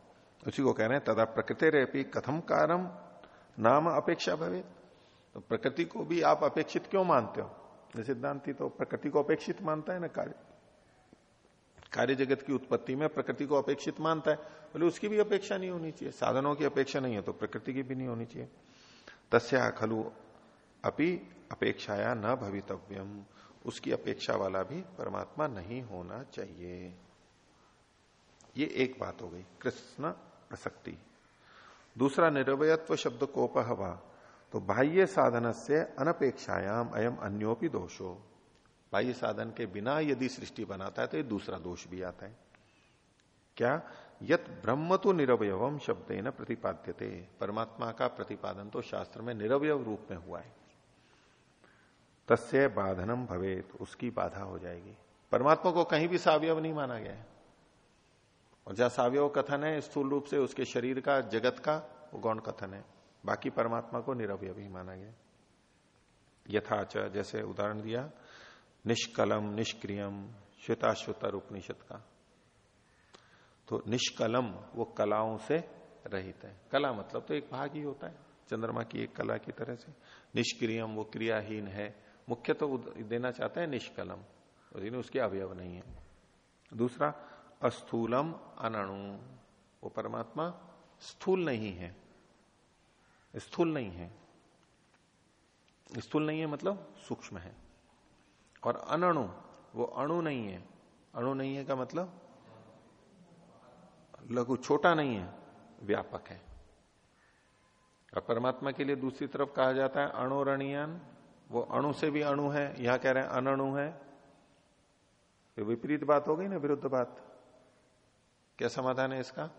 S1: उसी को कह रहे हैं, तदा प्रकृति रेपी कथम कारम नाम अपेक्षा भवे तो प्रकृति को भी आप अपेक्षित क्यों मानते हो? सिद्धांति तो प्रकृति को अपेक्षित मानता है ना कार्य? कार्य जगत की उत्पत्ति में प्रकृति को अपेक्षित मानता है। बोले, उसकी भी अपेक्षा नहीं होनी चाहिए। साधनों की अपेक्षा नहीं है तो प्रकृति की भी नहीं होनी चाहिए। तस्या खलु अपि अपेक्षाया न भवितव्यम। उसकी अपेक्षा वाला भी परमात्मा नहीं होना चाहिए। ये एक बात हो गई, कृष्ण प्रसक्ति। दूसरा निरवयत्व शब्द कोपहवा तो बाह्य साधन से अनपेक्षायाम अयम अन्योपि दोषो। बाह्य साधन के बिना यदि सृष्टि बनाता है तो ये दूसरा दोष भी आता है। क्या? यत ब्रह्म तो निरवयवम शब्द न प्रतिपाद्यते। परमात्मा का प्रतिपादन तो शास्त्र में निरवय रूप में हुआ है। तस्य बाधनम भवे उसकी बाधा हो जाएगी। परमात्मा को कहीं भी सावयव नहीं माना गया है। और जहाँ सावयव कथन है, स्थूल रूप से उसके शरीर का, जगत का, वो गौण कथन है। बाकी परमात्मा को निरवय भी माना गया यथाच जैसे उदाहरण दिया, निष्कलम, निष्क्रियम श्वेताश्वतर उपनिषद का। तो निष्कलम वो कलाओं से रहित है। कला मतलब तो एक भाग ही होता है, चंद्रमा की एक कला की तरह से। निष्क्रियम वो क्रियाहीन है मुख्य तो देना चाहते हैं निष्कलम। उसके अवयव नहीं है। दूसरा, अस्थूलम अनणु। वो परमात्मा स्थूल नहीं है। स्थूल नहीं है। स्थूल नहीं है मतलब सूक्ष्म है। और अनणु, वो अणु नहीं है। अणु नहीं है का मतलब लघु, छोटा नहीं है, व्यापक है। और परमात्मा के लिए दूसरी तरफ़ कहा जाता है अणुरणियन वो अणु से भी अणु है, यहाँ कह रहे हैं अनणु है। तो विपरीत बात हो गई ना, विरुद्ध बात? क्या समाधान है इसका?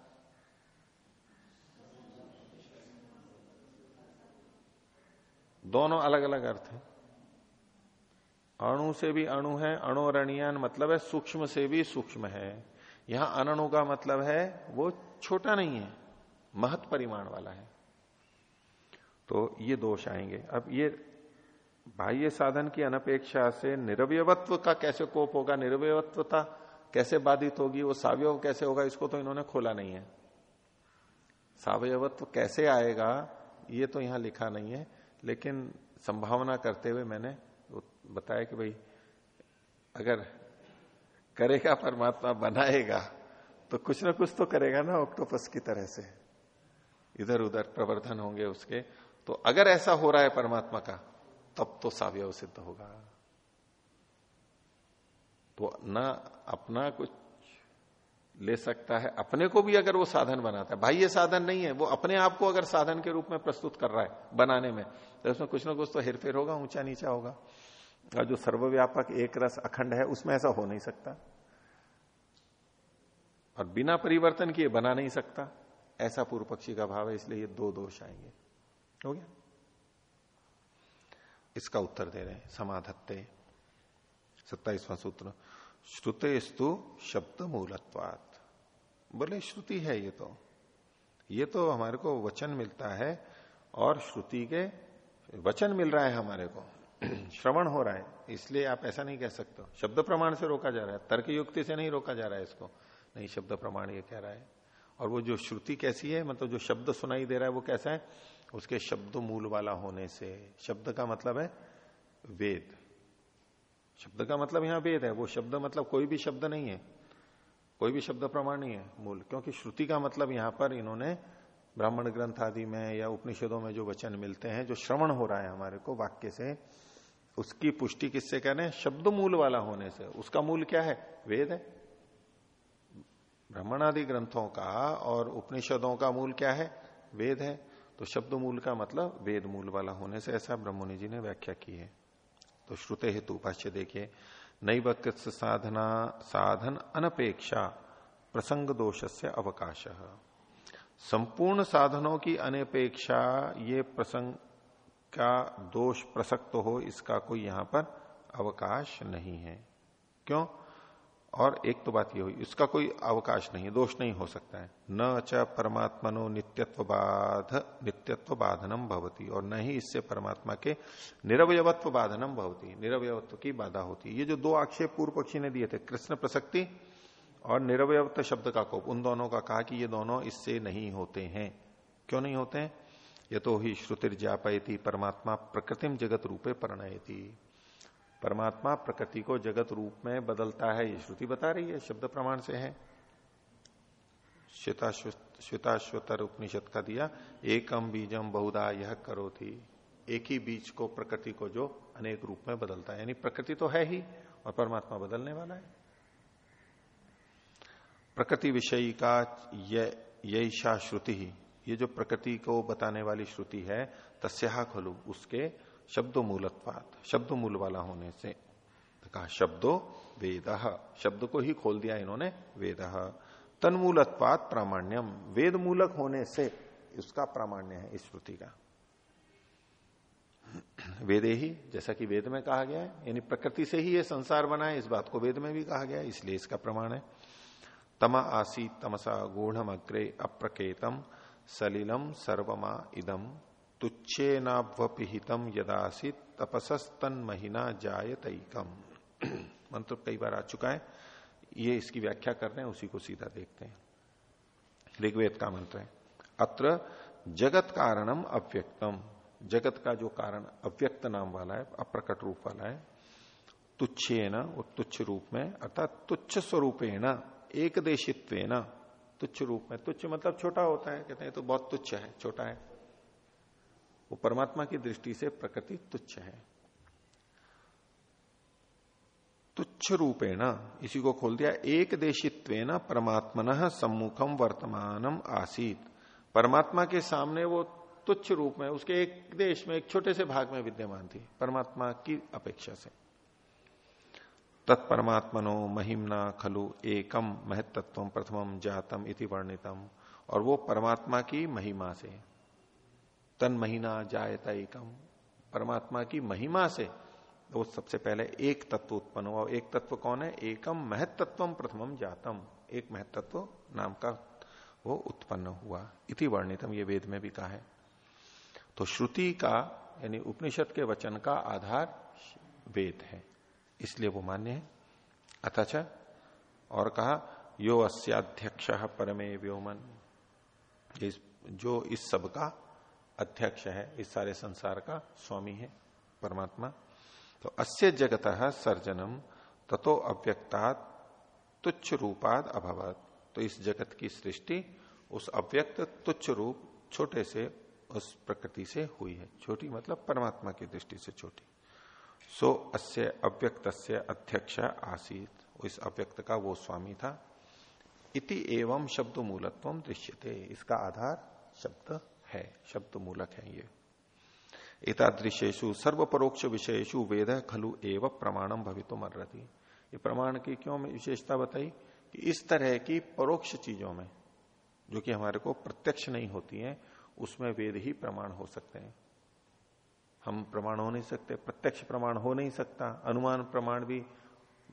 S1: दोनों अलग अलग अर्थ है। अणु से भी अणु है, अणुरणियान मतलब है सूक्ष्म से भी सूक्ष्म है। यहाँ अनणु का मतलब है वो छोटा नहीं है महत परिमाण वाला है। तो ये दोष आएँगे। अब ये बाह्य साधन की अनपेक्षा से निरवयत्व का कैसे कोप होगा? निरवयत्वता कैसे बाधित होगी? वो सावयव कैसे होगा? इसको तो इन्होंने खोला नहीं है। सावयवत्व कैसे आएगा, ये तो यहाँ लिखा नहीं है, लेकिन संभावना करते हुए मैंने बताया कि भाई, अगर करेगा, परमात्मा बनाएगा तो कुछ ना कुछ तो करेगा ना ऑक्टोपस की तरह से। इधर उधर प्रवर्धन होंगे उसके। तो अगर ऐसा हो रहा है परमात्मा का तब तो सावयव सिद्ध होगा। तो न अपना कुछ ले सकता है। अपने को भी अगर वो साधन बनाता है, भाई ये साधन नहीं है, वो अपने आप को अगर साधन के रूप में प्रस्तुत कर रहा है, बनाने में तो उसमें कुछ ना कुछ तो हेरफेर होगा ऊँचा नीचा होगा। और जो सर्वव्यापक एक रस अखंड है, उसमें ऐसा हो नहीं सकता। और बिना परिवर्तन किए बना नहीं सकता। ऐसा पूर्व पक्षी का भाव है, इसलिए ये दो दोष आएँगे। हो गया? इसका उत्तर दे रहे हैं। समाधत्ते, सत्ताईसवां सूत्र। श्रुतेस्तु शब्द मूलत्वात बोले, श्रुति है ये तो। ये तो हमारे को वचन मिलता है और श्रुति के वचन मिल रहा है हमारे को। श्रवण हो रहा है, इसलिए आप ऐसा नहीं कह सकते शब्द प्रमाण से रोका जा रहा है, तर्क युक्ति से नहीं रोका जा रहा है इसको। नहीं, शब्द प्रमाण ये कह रहा है। और वो जो श्रुति कैसी है मतलब जो शब्द सुनाई दे रहा है, वो कैसा है? उसके शब्द मूल वाला होने से, शब्द का मतलब है वेद। शब्द का मतलब यहाँ वेद है, वो शब्द मतलब कोई भी शब्द नहीं है। कोई भी शब्द प्रमाण नहीं है, मूल। क्योंकि श्रुति का मतलब यहाँ पर इन्होंने ब्राह्मण ग्रंथ आदि में या उपनिषदों में जो वचन मिलते हैं, जो श्रवण हो रहा है हमारे को वाक्य से, उसकी पुष्टि किससे कह रहे हैं शब्द मूल वाला होने से। उसका मूल क्या है? वेद है। ब्राह्मण आदि ग्रंथों का और उपनिषदों का मूल क्या है? वेद है। तो शब्द मूल का मतलब वेद मूल वाला होने से ऐसा ब्रह्मणि जी ने व्याख्या की है। तो श्रुते हेतु उपास्य देखिए नई वक्त साधना, साधन अनपेक्षा प्रसंग दोष से अवकाश। संपूर्ण साधनों की अनपेक्षा ये प्रसंग का दोष प्रसक्त हो, इसका कोई यहाँ पर अवकाश नहीं है। क्यों? और एक तो बात ये हुई इसका कोई अवकाश नहीं, दोष नहीं हो सकता है। न च परमात्मनो नित्यत्व बाध नित्यत्व बाधनम भवती, और न ही इससे परमात्मा के निरवयत्व बाधनम भवती निरवयत्व की बाधा होती। ये जो दो आक्षेप पूर्व पक्षी ने दिए थे, कृष्ण प्रसक्ति और निरवयत्व शब्द का कोप, उन दोनों का कहा कि ये दोनों इससे नहीं होते हैं। क्यों नहीं होते हैं? ये तो ही श्रुतिर जापयती परमात्मा प्रकृतिम जगत रूपे परिणयती। परमात्मा प्रकृति को जगत रूप में बदलता है। ये श्रुति बता रही है, शब्द प्रमाण से है। श्वेताश्वतर उपनिषद का दिया एकम बीजम बहुधा यह करो थी एक ही बीज को, प्रकृति को जो अनेक रूप में बदलता है। यानी प्रकृति तो है ही, और परमात्मा बदलने वाला है। प्रकृति विषयी का यही श्रुति ही, ये जो प्रकृति को बताने वाली श्रुति है, तस्या खलु, उसके शब्दो मूलत्वात शब्द मूल वाला होने से कहा, शब्दो वेद। शब्द को ही खोल दिया इन्होंने, वेद। तन्मूलत्वात प्रामाण्यम। वेद मूलक होने से उसका प्रामाण्य है इस श्रुति का। वेदे ही, जैसा कि वेद में कहा गया है, यानी प्रकृति से ही ये संसार बना है, इस बात को वेद में भी कहा गया है, इसलिए इसका प्रमाण है। तमा आसी तमसा गूढ़ अग्रे अप्रकेतम, सलिलम, सर्वमा इदम। तुच्छे नावपिहितम यदासी तपसस्तन महीना जायतकम। मंत्र कई बार आ चुका है। ये इसकी व्याख्या कर रहे हैं, उसी को सीधा देखते हैं। ऋग्वेद का मंत्र है। अत्र जगत कारणम अव्यक्तम। जगत का जो कारण, अव्यक्त नाम वाला है, अप्रकट रूप वाला है तुच्छे न तुच्छ रूप में, अर्थात तुच्छ स्वरूपेण एक देशित्व तुच्छ रूप में। तुच्छ मतलब छोटा होता है, कहते हैं तो बहुत तुच्छ है, छोटा है। वो परमात्मा की दृष्टि से प्रकृति तुच्छ है। तुच्छ रूपेण, इसी को खोल दिया एक देशित्व परमात्मन सम्मुखम वर्तमानम आसीत। परमात्मा के सामने वो तुच्छ रूप में, उसके एक देश में, एक छोटे से भाग में विद्यमान थी, परमात्मा की अपेक्षा से। तत्परमात्मनो महिमना खलु एकम महत्त्व प्रथमम जातम इति वर्णितम, और वो परमात्मा की महिमा से। तन महीना जायता एकम परमात्मा की महिमा से वो सबसे पहले एक तत्व उत्पन्न हुआ। एक तत्व कौन है? एकम महत्त्व प्रथमम जातम। एक महत्त्व नाम का वो उत्पन्न हुआ। इति वर्णितम, ये वेद में भी कहा है। तो श्रुति का, यानी उपनिषद के वचन का आधार वेद है। इसलिए वो मान्य है। अथच, और कहा, यो अस्याध्यक्ष परमे व्योमन। जो इस सब का अध्यक्ष है, इस सारे संसार का स्वामी है, परमात्मा। तो अस्य जगत सर्जनम, ततो अव्यक्ता तुच्छ रूपाद अभवत। तो इस जगत की सृष्टि उस अव्यक्त, तुच्छ रूप, छोटे से, उस प्रकृति से हुई है। छोटी मतलब परमात्मा की दृष्टि से छोटी। सो अस्य अव्यक्त अध्यक्ष आसीत। इस अव्यक्त का वो स्वामी था। इति एवं शब्द मूलत्व दृश्यते। इसका आधार शब्द है शब्द मूलक है ये। एतादृशेषु सर्व परोक्ष विषयेशु वेद खलु एव प्रमाणम भवितुम अर्ती ये प्रमाण की क्यों विशेषता बताई? कि इस तरह की परोक्ष चीज़ों में, जो कि हमारे को प्रत्यक्ष नहीं होती है, उसमें वेद ही प्रमाण हो सकते हैं। हम प्रमाण हो नहीं सकते, प्रत्यक्ष प्रमाण हो नहीं सकता, अनुमान प्रमाण भी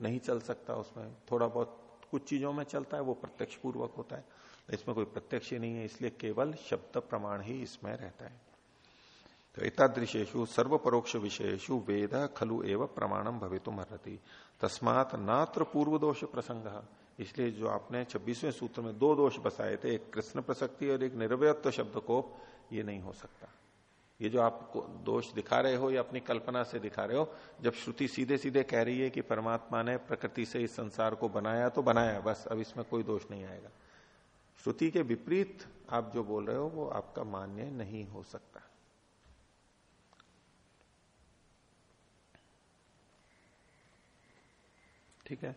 S1: नहीं चल सकता उसमें। थोड़ा बहुत कुछ चीज़ों में चलता है, वो प्रत्यक्ष पूर्वक होता है। इसमें कोई प्रत्यक्ष नहीं है, इसलिए केवल शब्द प्रमाण ही इसमें रहता है। तो एतादृशेषु सर्व परोक्ष विषयेशु वेद खलु एवं प्रमाणम भवितुम हरती तस्मात नात्र पूर्व दोष प्रसंग। इसलिए जो आपने छब्बीसवें सूत्र में दो दोष बसाए थे, एक कृष्ण प्रसक्ति और एक निर्वयत्व शब्द को ये नहीं हो सकता। ये जो आप दोष दिखा रहे हो या अपनी कल्पना से दिखा रहे हो, जब श्रुति सीधे सीधे कह रही है कि परमात्मा ने प्रकृति से इस संसार को बनाया तो बनाया, बस, अब इसमें कोई दोष नहीं आएगा। श्रुति के विपरीत आप जो बोल रहे हो, वो आपका मान्य नहीं हो सकता। ठीक है?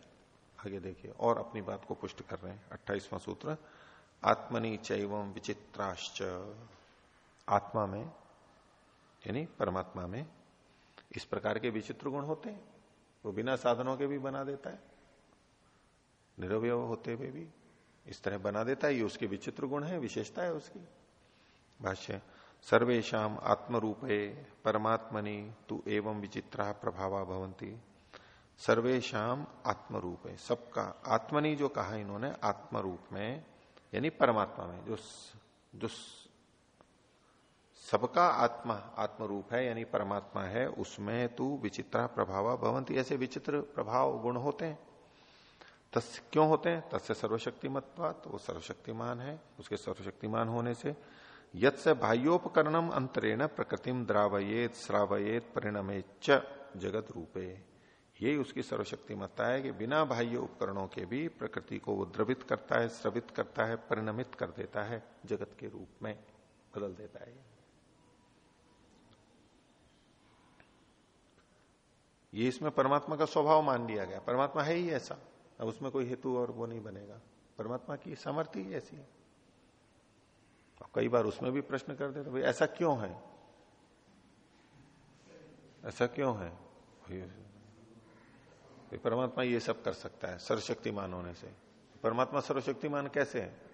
S1: आगे देखिए, और अपनी बात को पुष्ट कर रहे हैं। अट्ठाईसवां सूत्र, आत्मनि चैवम विचित्राश्च। आत्मा में, यानी परमात्मा में, इस प्रकार के विचित्र गुण होते हैं। वो बिना साधनों के भी बना देता है। निरवय होते हुए भी। इस तरह बना देता है, ये उसके विचित्र गुण है, विशेषता है उसकी। भाष्य सर्वेशम आत्मरूपे परमात्मनि तू एवं विचित्रा प्रभावा भवंती सर्वेशम आत्मरूप है सबका, आत्मनि जो कहा इन्होंने, आत्मरूप में, यानी परमात्मा में, जो जो सबका आत्मा, आत्मरूप है, यानी परमात्मा है, उसमें तू विचित्रा प्रभाव भवंती ऐसे विचित्र प्रभाव गुण होते हैं। तस् क्यों होते हैं? तस्य सर्वशक्तिमत्वा तो वो सर्वशक्तिमान है। उसके सर्वशक्तिमान होने से यद से बाह्योपकरणम अंतरेण प्रकृतिम द्रावयेत श्रावयेत परिणमे च जगत रूपे। यही उसकी सर्वशक्तिमत्ता है कि बिना बाह्य उपकरणों के भी प्रकृति को वो द्रवित करता है, स्रवित करता है, परिणमित कर देता है, जगत के रूप में बदल देता है। ये इसमें परमात्मा का स्वभाव मान लिया गया। परमात्मा है ही ऐसा। अब उसमें कोई हेतु और वो नहीं बनेगा। परमात्मा की सामर्थ्य ऐसी है। और कई बार उसमें भी प्रश्न कर देते भाई, ऐसा क्यों है? ऐसा क्यों है? परमात्मा ये सब कर सकता है, सर्वशक्तिमान होने से। परमात्मा सर्वशक्तिमान कैसे है?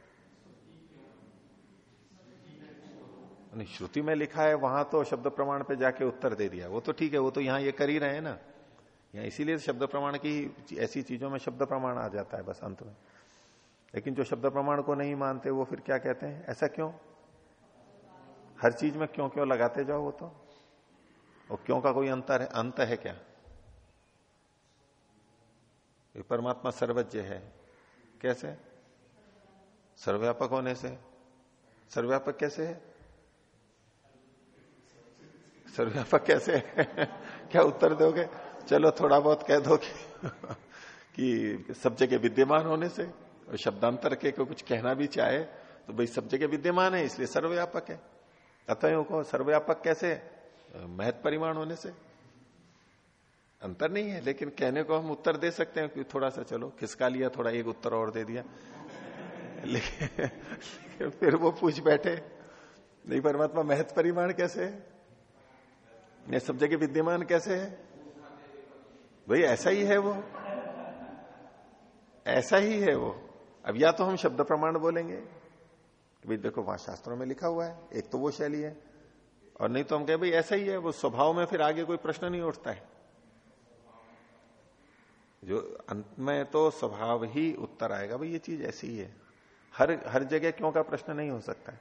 S1: नहीं, श्रुति में लिखा है, वहाँ तो शब्द प्रमाण पे जाके उत्तर दे दिया। वो तो ठीक है, वो तो यहाँ ये कर ही रहे हैं ना। यहाँ इसीलिए शब्द प्रमाण की ऐसी चीज़ों में शब्द प्रमाण आ जाता है बस अंत में। लेकिन जो शब्द प्रमाण को नहीं मानते, वो फिर क्या कहते हैं? ऐसा क्यों? हर चीज़ में क्यों क्यों लगाते जाओ वो तो? और क्यों का कोई अंतर है? अंत है क्या? परमात्मा सर्वज्ञ है। कैसे? सर्वव्यापक होने से। सर्वव्यापक कैसे है? सर्वव्यापक कैसे है? क्या उत्तर दोगे? चलो थोड़ा बहुत कह दो कि, कि सब जगह विद्यमान होने से शब्दांतर के को कुछ कहना भी चाहे तो भाई सब जगह विद्यमान है इसलिए सर्वव्यापक है। अतः को सर्वव्यापक कैसे महत परिमाण होने से। अंतर नहीं है लेकिन कहने को हम उत्तर दे सकते हैं कि थोड़ा सा चलो खिसका लिया थोड़ा एक उत्तर और दे दिया। लेकिन फिर वो पूछ बैठे नहीं परमात्मा महत परिमाण कैसे है? सब जगह विद्यमान कैसे है? भाई, ऐसा ही है वो। ऐसा ही है वो। अब या तो हम शब्द प्रमाण बोलेंगे भाई, देखो, वहाँ शास्त्रों में लिखा हुआ है, एक तो वो शैली है, और नहीं तो हम कहें, भाई, ऐसा ही है, वो स्वभाव में फिर आगे कोई प्रश्न नहीं उठता है। जो अंत में तो स्वभाव ही उत्तर आएगा, भाई, ये चीज़ ऐसी ही है। हर हर जगह क्यों का प्रश्न नहीं हो सकता है?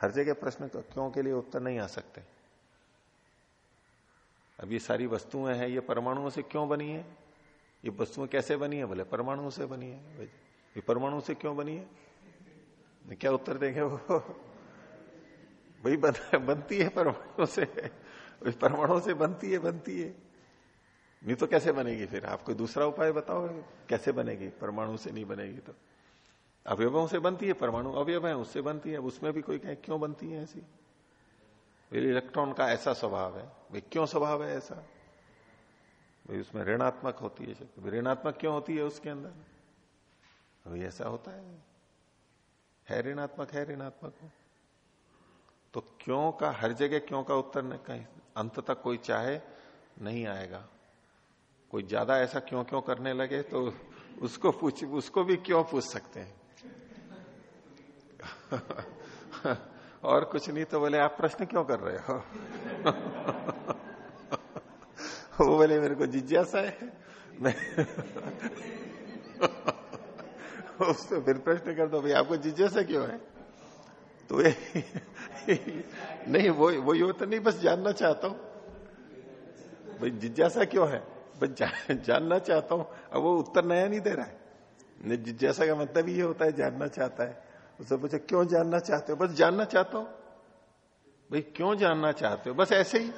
S1: हर जगह प्रश्न क्यों के लिए उत्तर नहीं आ सकते? अब ये सारी वस्तुएँ हैं ये परमाणुओं से क्यों बनी है? ये वस्तुएँ कैसे बनी है? बोले परमाणुओं से बनी है। ये परमाणु से क्यों बनी है? क्या उत्तर देंगे? वो भाई बन, बनती है परमाणु से। परमाणु से बनती है बनती है। नहीं तो कैसे बनेगी फिर? आप कोई दूसरा उपाय बताओ कैसे बनेगी? परमाणु से नहीं बनेगी तो। अवयवों से बनती है परमाणु अवयव है उससे बनती है। उसमें भी कोई कहे क्यों बनती है ऐसी? इलेक्ट्रॉन का ऐसा स्वभाव है। भाई, क्यों स्वभाव है ऐसा? भाई, उसमें ऋणात्मक होती है शक्ति। ऋणात्मक क्यों होती है उसके अंदर? भाई ऐसा होता है। है ऋणात्मक है ऋणात्मक। तो क्यों का, हर जगह क्यों का उत्तर न कहीं, अंत तक कोई चाहे, नहीं आएगा। कोई ज़्यादा ऐसा क्यों क्यों करने लगे तो उसको पूछ, उसको भी क्यों पूछ सकते हैं? और कुछ नहीं तो बोले आप प्रश्न क्यों कर रहे हो? वो बोले मेरे को जिज्ञासा है। मैं उससे फिर प्रश्न कर दो भाई आपको जिज्ञासा क्यों है? तो ये नहीं वो वो ये तो नहीं बस जानना चाहता हूँ। भाई जिज्ञासा क्यों है? बस जा, जानना चाहता हूँ। अब वो उत्तर नया नहीं दे रहा है। जिज्ञासा का मतलब ये होता है जानना चाहता है। उससे पूछे, क्यों जानना चाहते हो? बस जानना चाहता हूँ। भाई, क्यों जानना चाहते हो? बस ऐसे ही।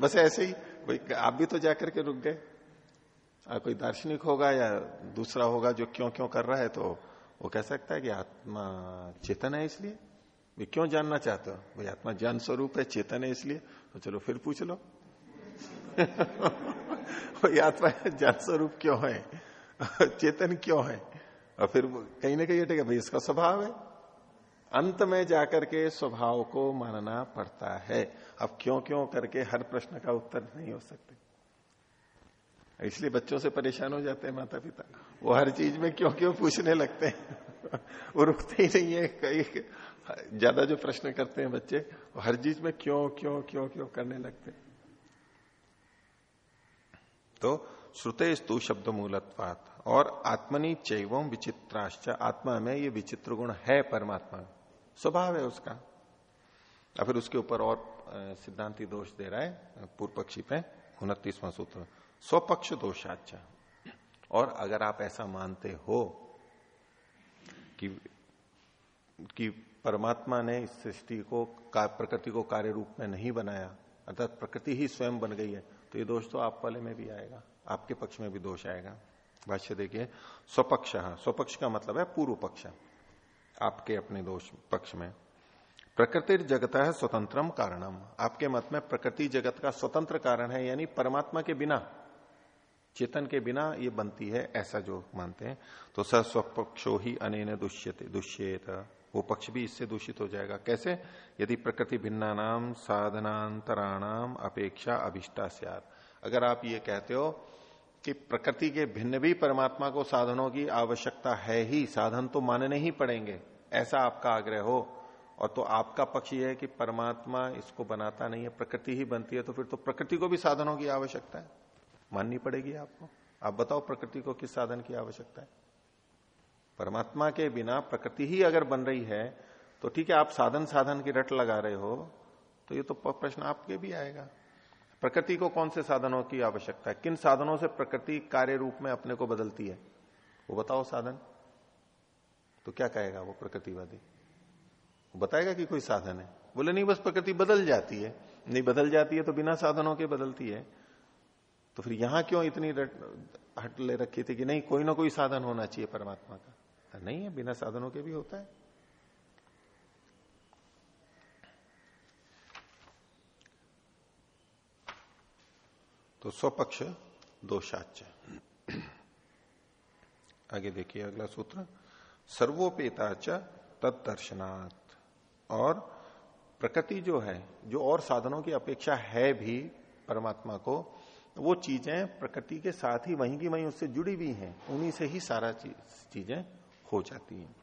S1: बस ऐसे ही। भाई, आप भी तो जाकर के रुक गए। कोई दार्शनिक होगा या दूसरा होगा जो क्यों क्यों कर रहा है तो वो कह सकता है कि आत्मा चेतन है इसलिए। भाई, क्यों जानना चाहते हो? भाई, आत्मा ज्ञान स्वरूप है, चेतन है इसलिए। तो चलो, फिर पूछ लो। भाई, आत्मा ज्ञान स्वरूप क्यों है? चेतन क्यों है? और फिर कहीं ना कहीं हटेगा भाई, इसका स्वभाव है। अंत में जाकर के स्वभाव को मानना पड़ता है। अब क्यों क्यों करके हर प्रश्न का उत्तर नहीं हो सकते? इसलिए बच्चों से परेशान हो जाते हैं माता पिता वो हर चीज़ में क्यों क्यों पूछने लगते हैं? वो रुकते ही नहीं है। कई, ज़्यादा जो प्रश्न करते हैं बच्चे, वो हर चीज़ में क्यों क्यों क्यों क्यों करने लगते हैं? तो श्रुते स्तु शब्द मूलत्वात और आत्मनि चैवम विचित्राश्च। आत्मा में ये विचित्र गुण है परमात्मा। स्वभाव है उसका। या फिर उसके ऊपर और सिद्धांति दोष दे रहा है पूर्व पक्षी पे, उनतीसवां सूत्र। स्वपक्ष दोषाचा और अगर आप ऐसा मानते हो कि कि परमात्मा ने इस सृष्टि को, प्रकृति को कार्य रूप में नहीं बनाया, अर्थात प्रकृति ही स्वयं बन गई है तो ये दोष तो आप वाले में भी आएगा, आपके पक्ष में भी दोष आएगा। भाष्य देखिए, स्वपक्ष। स्वपक्ष का मतलब है पूर्व पक्ष आपके अपने दोष पक्ष में। प्रकृति जगत है स्वतंत्रम कारणम। आपके मत में प्रकृति जगत का स्वतंत्र कारण है, यानी परमात्मा के बिना, चेतन के बिना ये बनती है, ऐसा जो मानते हैं। तो स स्वपक्षो ही अन दुष्यते, दुष्येत। वो पक्ष भी इससे दूषित हो जाएगा। कैसे? यदि प्रकृति भिन्ना नाम साधनांतराणाम अपेक्षा अभिष्टा अगर आप ये कहते हो कि प्रकृति के भिन्न भी परमात्मा को साधनों की आवश्यकता है ही। साधन तो मानने ही पड़ेंगे। ऐसा आपका आग्रह हो। और तो आपका पक्ष यह है कि परमात्मा इसको बनाता नहीं है, प्रकृति ही बनती है तो फिर तो प्रकृति को भी साधनों की आवश्यकता है। माननी पड़ेगी आपको। आप बताओ प्रकृति को किस साधन की आवश्यकता है। परमात्मा के बिना प्रकृति ही अगर बन रही है तो ठीक है, आप साधन साधन की रट लगा रहे हो तो ये तो प्रश्न आपके भी आएगा। प्रकृति को कौन से साधनों की आवश्यकता है? किन साधनों से प्रकृति कार्य रूप में अपने को बदलती है? वो बताओ साधन। तो क्या कहेगा वो प्रकृतिवादी? वो बताएगा कि कोई साधन है। बोले, नहीं, बस प्रकृति बदल जाती है। नहीं, बदल जाती है तो बिना साधनों के बदलती है। तो फिर यहाँ क्यों इतनी हट ले रखी थी कि नहीं, कोई ना कोई साधन होना चाहिए परमात्मा का? नहीं है, बिना साधनों के भी होता है। तो स्वपक्ष दोषाच आगे देखिए अगला सूत्र। सर्वोपेताच तत्दर्शनात्। और प्रकृति जो है, जो और साधनों की अपेक्षा है भी परमात्मा को, वो चीज़ें प्रकृति के साथ ही वहीं की वहीं उससे जुड़ी हुई हैं, उन्हीं से ही सारा चीज़ें हो जाती हैं।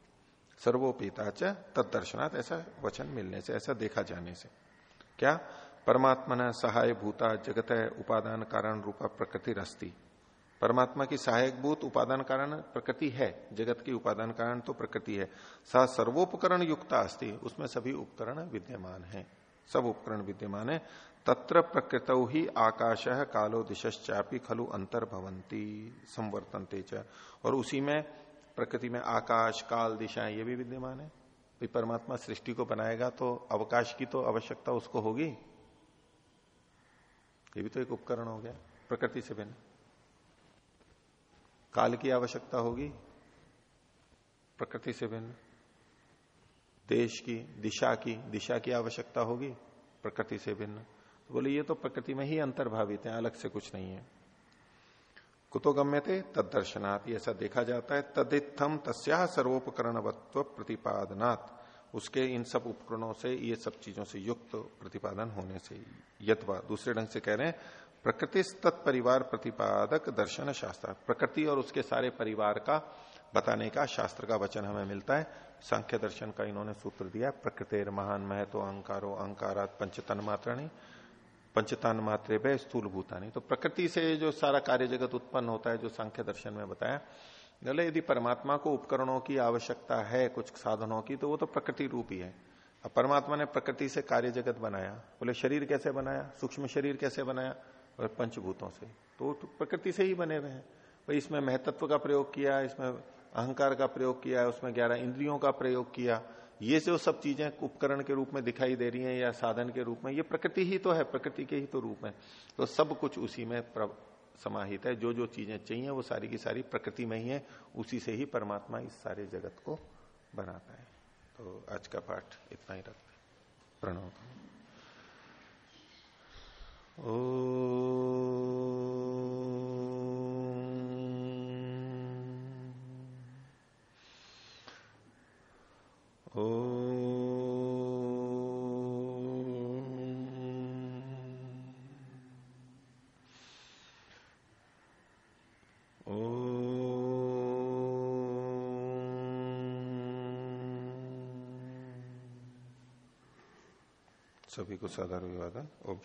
S1: सर्वोपेताच तत्दर्शनात्, ऐसा वचन मिलने से, ऐसा देखा जाने से। क्या? परमात्मा न सहाय भूता जगत उपादान कारण रूपा प्रकृति रस्ती। परमात्मा की सहायक भूत उपादान कारण प्रकृति है, जगत की उपादान कारण तो प्रकृति है। सा सर्वोपकरण युक्ता अस्ति, उसमें सभी उपकरण विद्यमान है। सब उपकरण विद्यमान है। तत्र प्रकृत ही आकाश, कालो दिशापी खलु अंतर भवंती संवर्तनते च। और उसी में, प्रकृति में आकाश, काल, दिशाएँ, ये भी विद्यमान है। परमात्मा सृष्टि को बनाएगा तो अवकाश की तो आवश्यकता उसको होगी? ये भी तो एक उपकरण हो गया, प्रकृति से भिन्न। काल की आवश्यकता होगी, प्रकृति से भिन्न। देश की, दिशा की दिशा की आवश्यकता होगी, प्रकृति से भिन्न। तो बोले, ये तो प्रकृति में ही अंतर्भावित है, अलग से कुछ नहीं है। कुतो गम्य थे तद दर्शनात् ऐसा देखा जाता है तदित्थम तस्या सर्वोपकरणवत्व प्रतिपादनात् उसके इन सब उपकरणों से, ये सब चीज़ों से युक्त प्रतिपादन होने से, यथवा दूसरे ढंग से कह रहे हैं, प्रकृति तत्परिवार प्रतिपादक दर्शन शास्त्र। प्रकृति और उसके सारे परिवार का बताने का, शास्त्र का वचन हमें मिलता है। सांख्य दर्शन का इन्होंने सूत्र दिया प्रकृतिर महान महत्व अहंकारो अहंकारात पंचतन मात्रा नहीं पंचतन मात्रे पे स्थूल भूतानी तो प्रकृति से जो सारा कार्य जगत उत्पन्न होता है, जो सांख्य दर्शन में बताया बोले यदि परमात्मा को उपकरणों की आवश्यकता है, कुछ साधनों की तो वो तो प्रकृति रूप ही। है अब परमात्मा ने प्रकृति से कार्य जगत बनाया। बोले, शरीर कैसे बनाया? सूक्ष्म शरीर कैसे बनाया? और पंचभूतों से। तो प्रकृति से ही बने हुए हैं। भाई, इसमें महत्व का प्रयोग किया, इसमें अहंकार का प्रयोग किया, उसमें ग्यारह इंद्रियों का प्रयोग किया। ये जो सब चीज़ें उपकरण के रूप में दिखाई दे रही हैं या साधन के रूप में, ये प्रकृति ही तो है, प्रकृति के ही तो रूप है तो सब कुछ उसी में समाहित है। जो जो चीज़ें चाहिए वो सारी की सारी प्रकृति में ही है। उसी से ही परमात्मा इस सारे जगत को बनाता है। तो आज का पाठ इतना ही रखते प्रणव। ओ, ओ सभी को साधारण विवादन ओम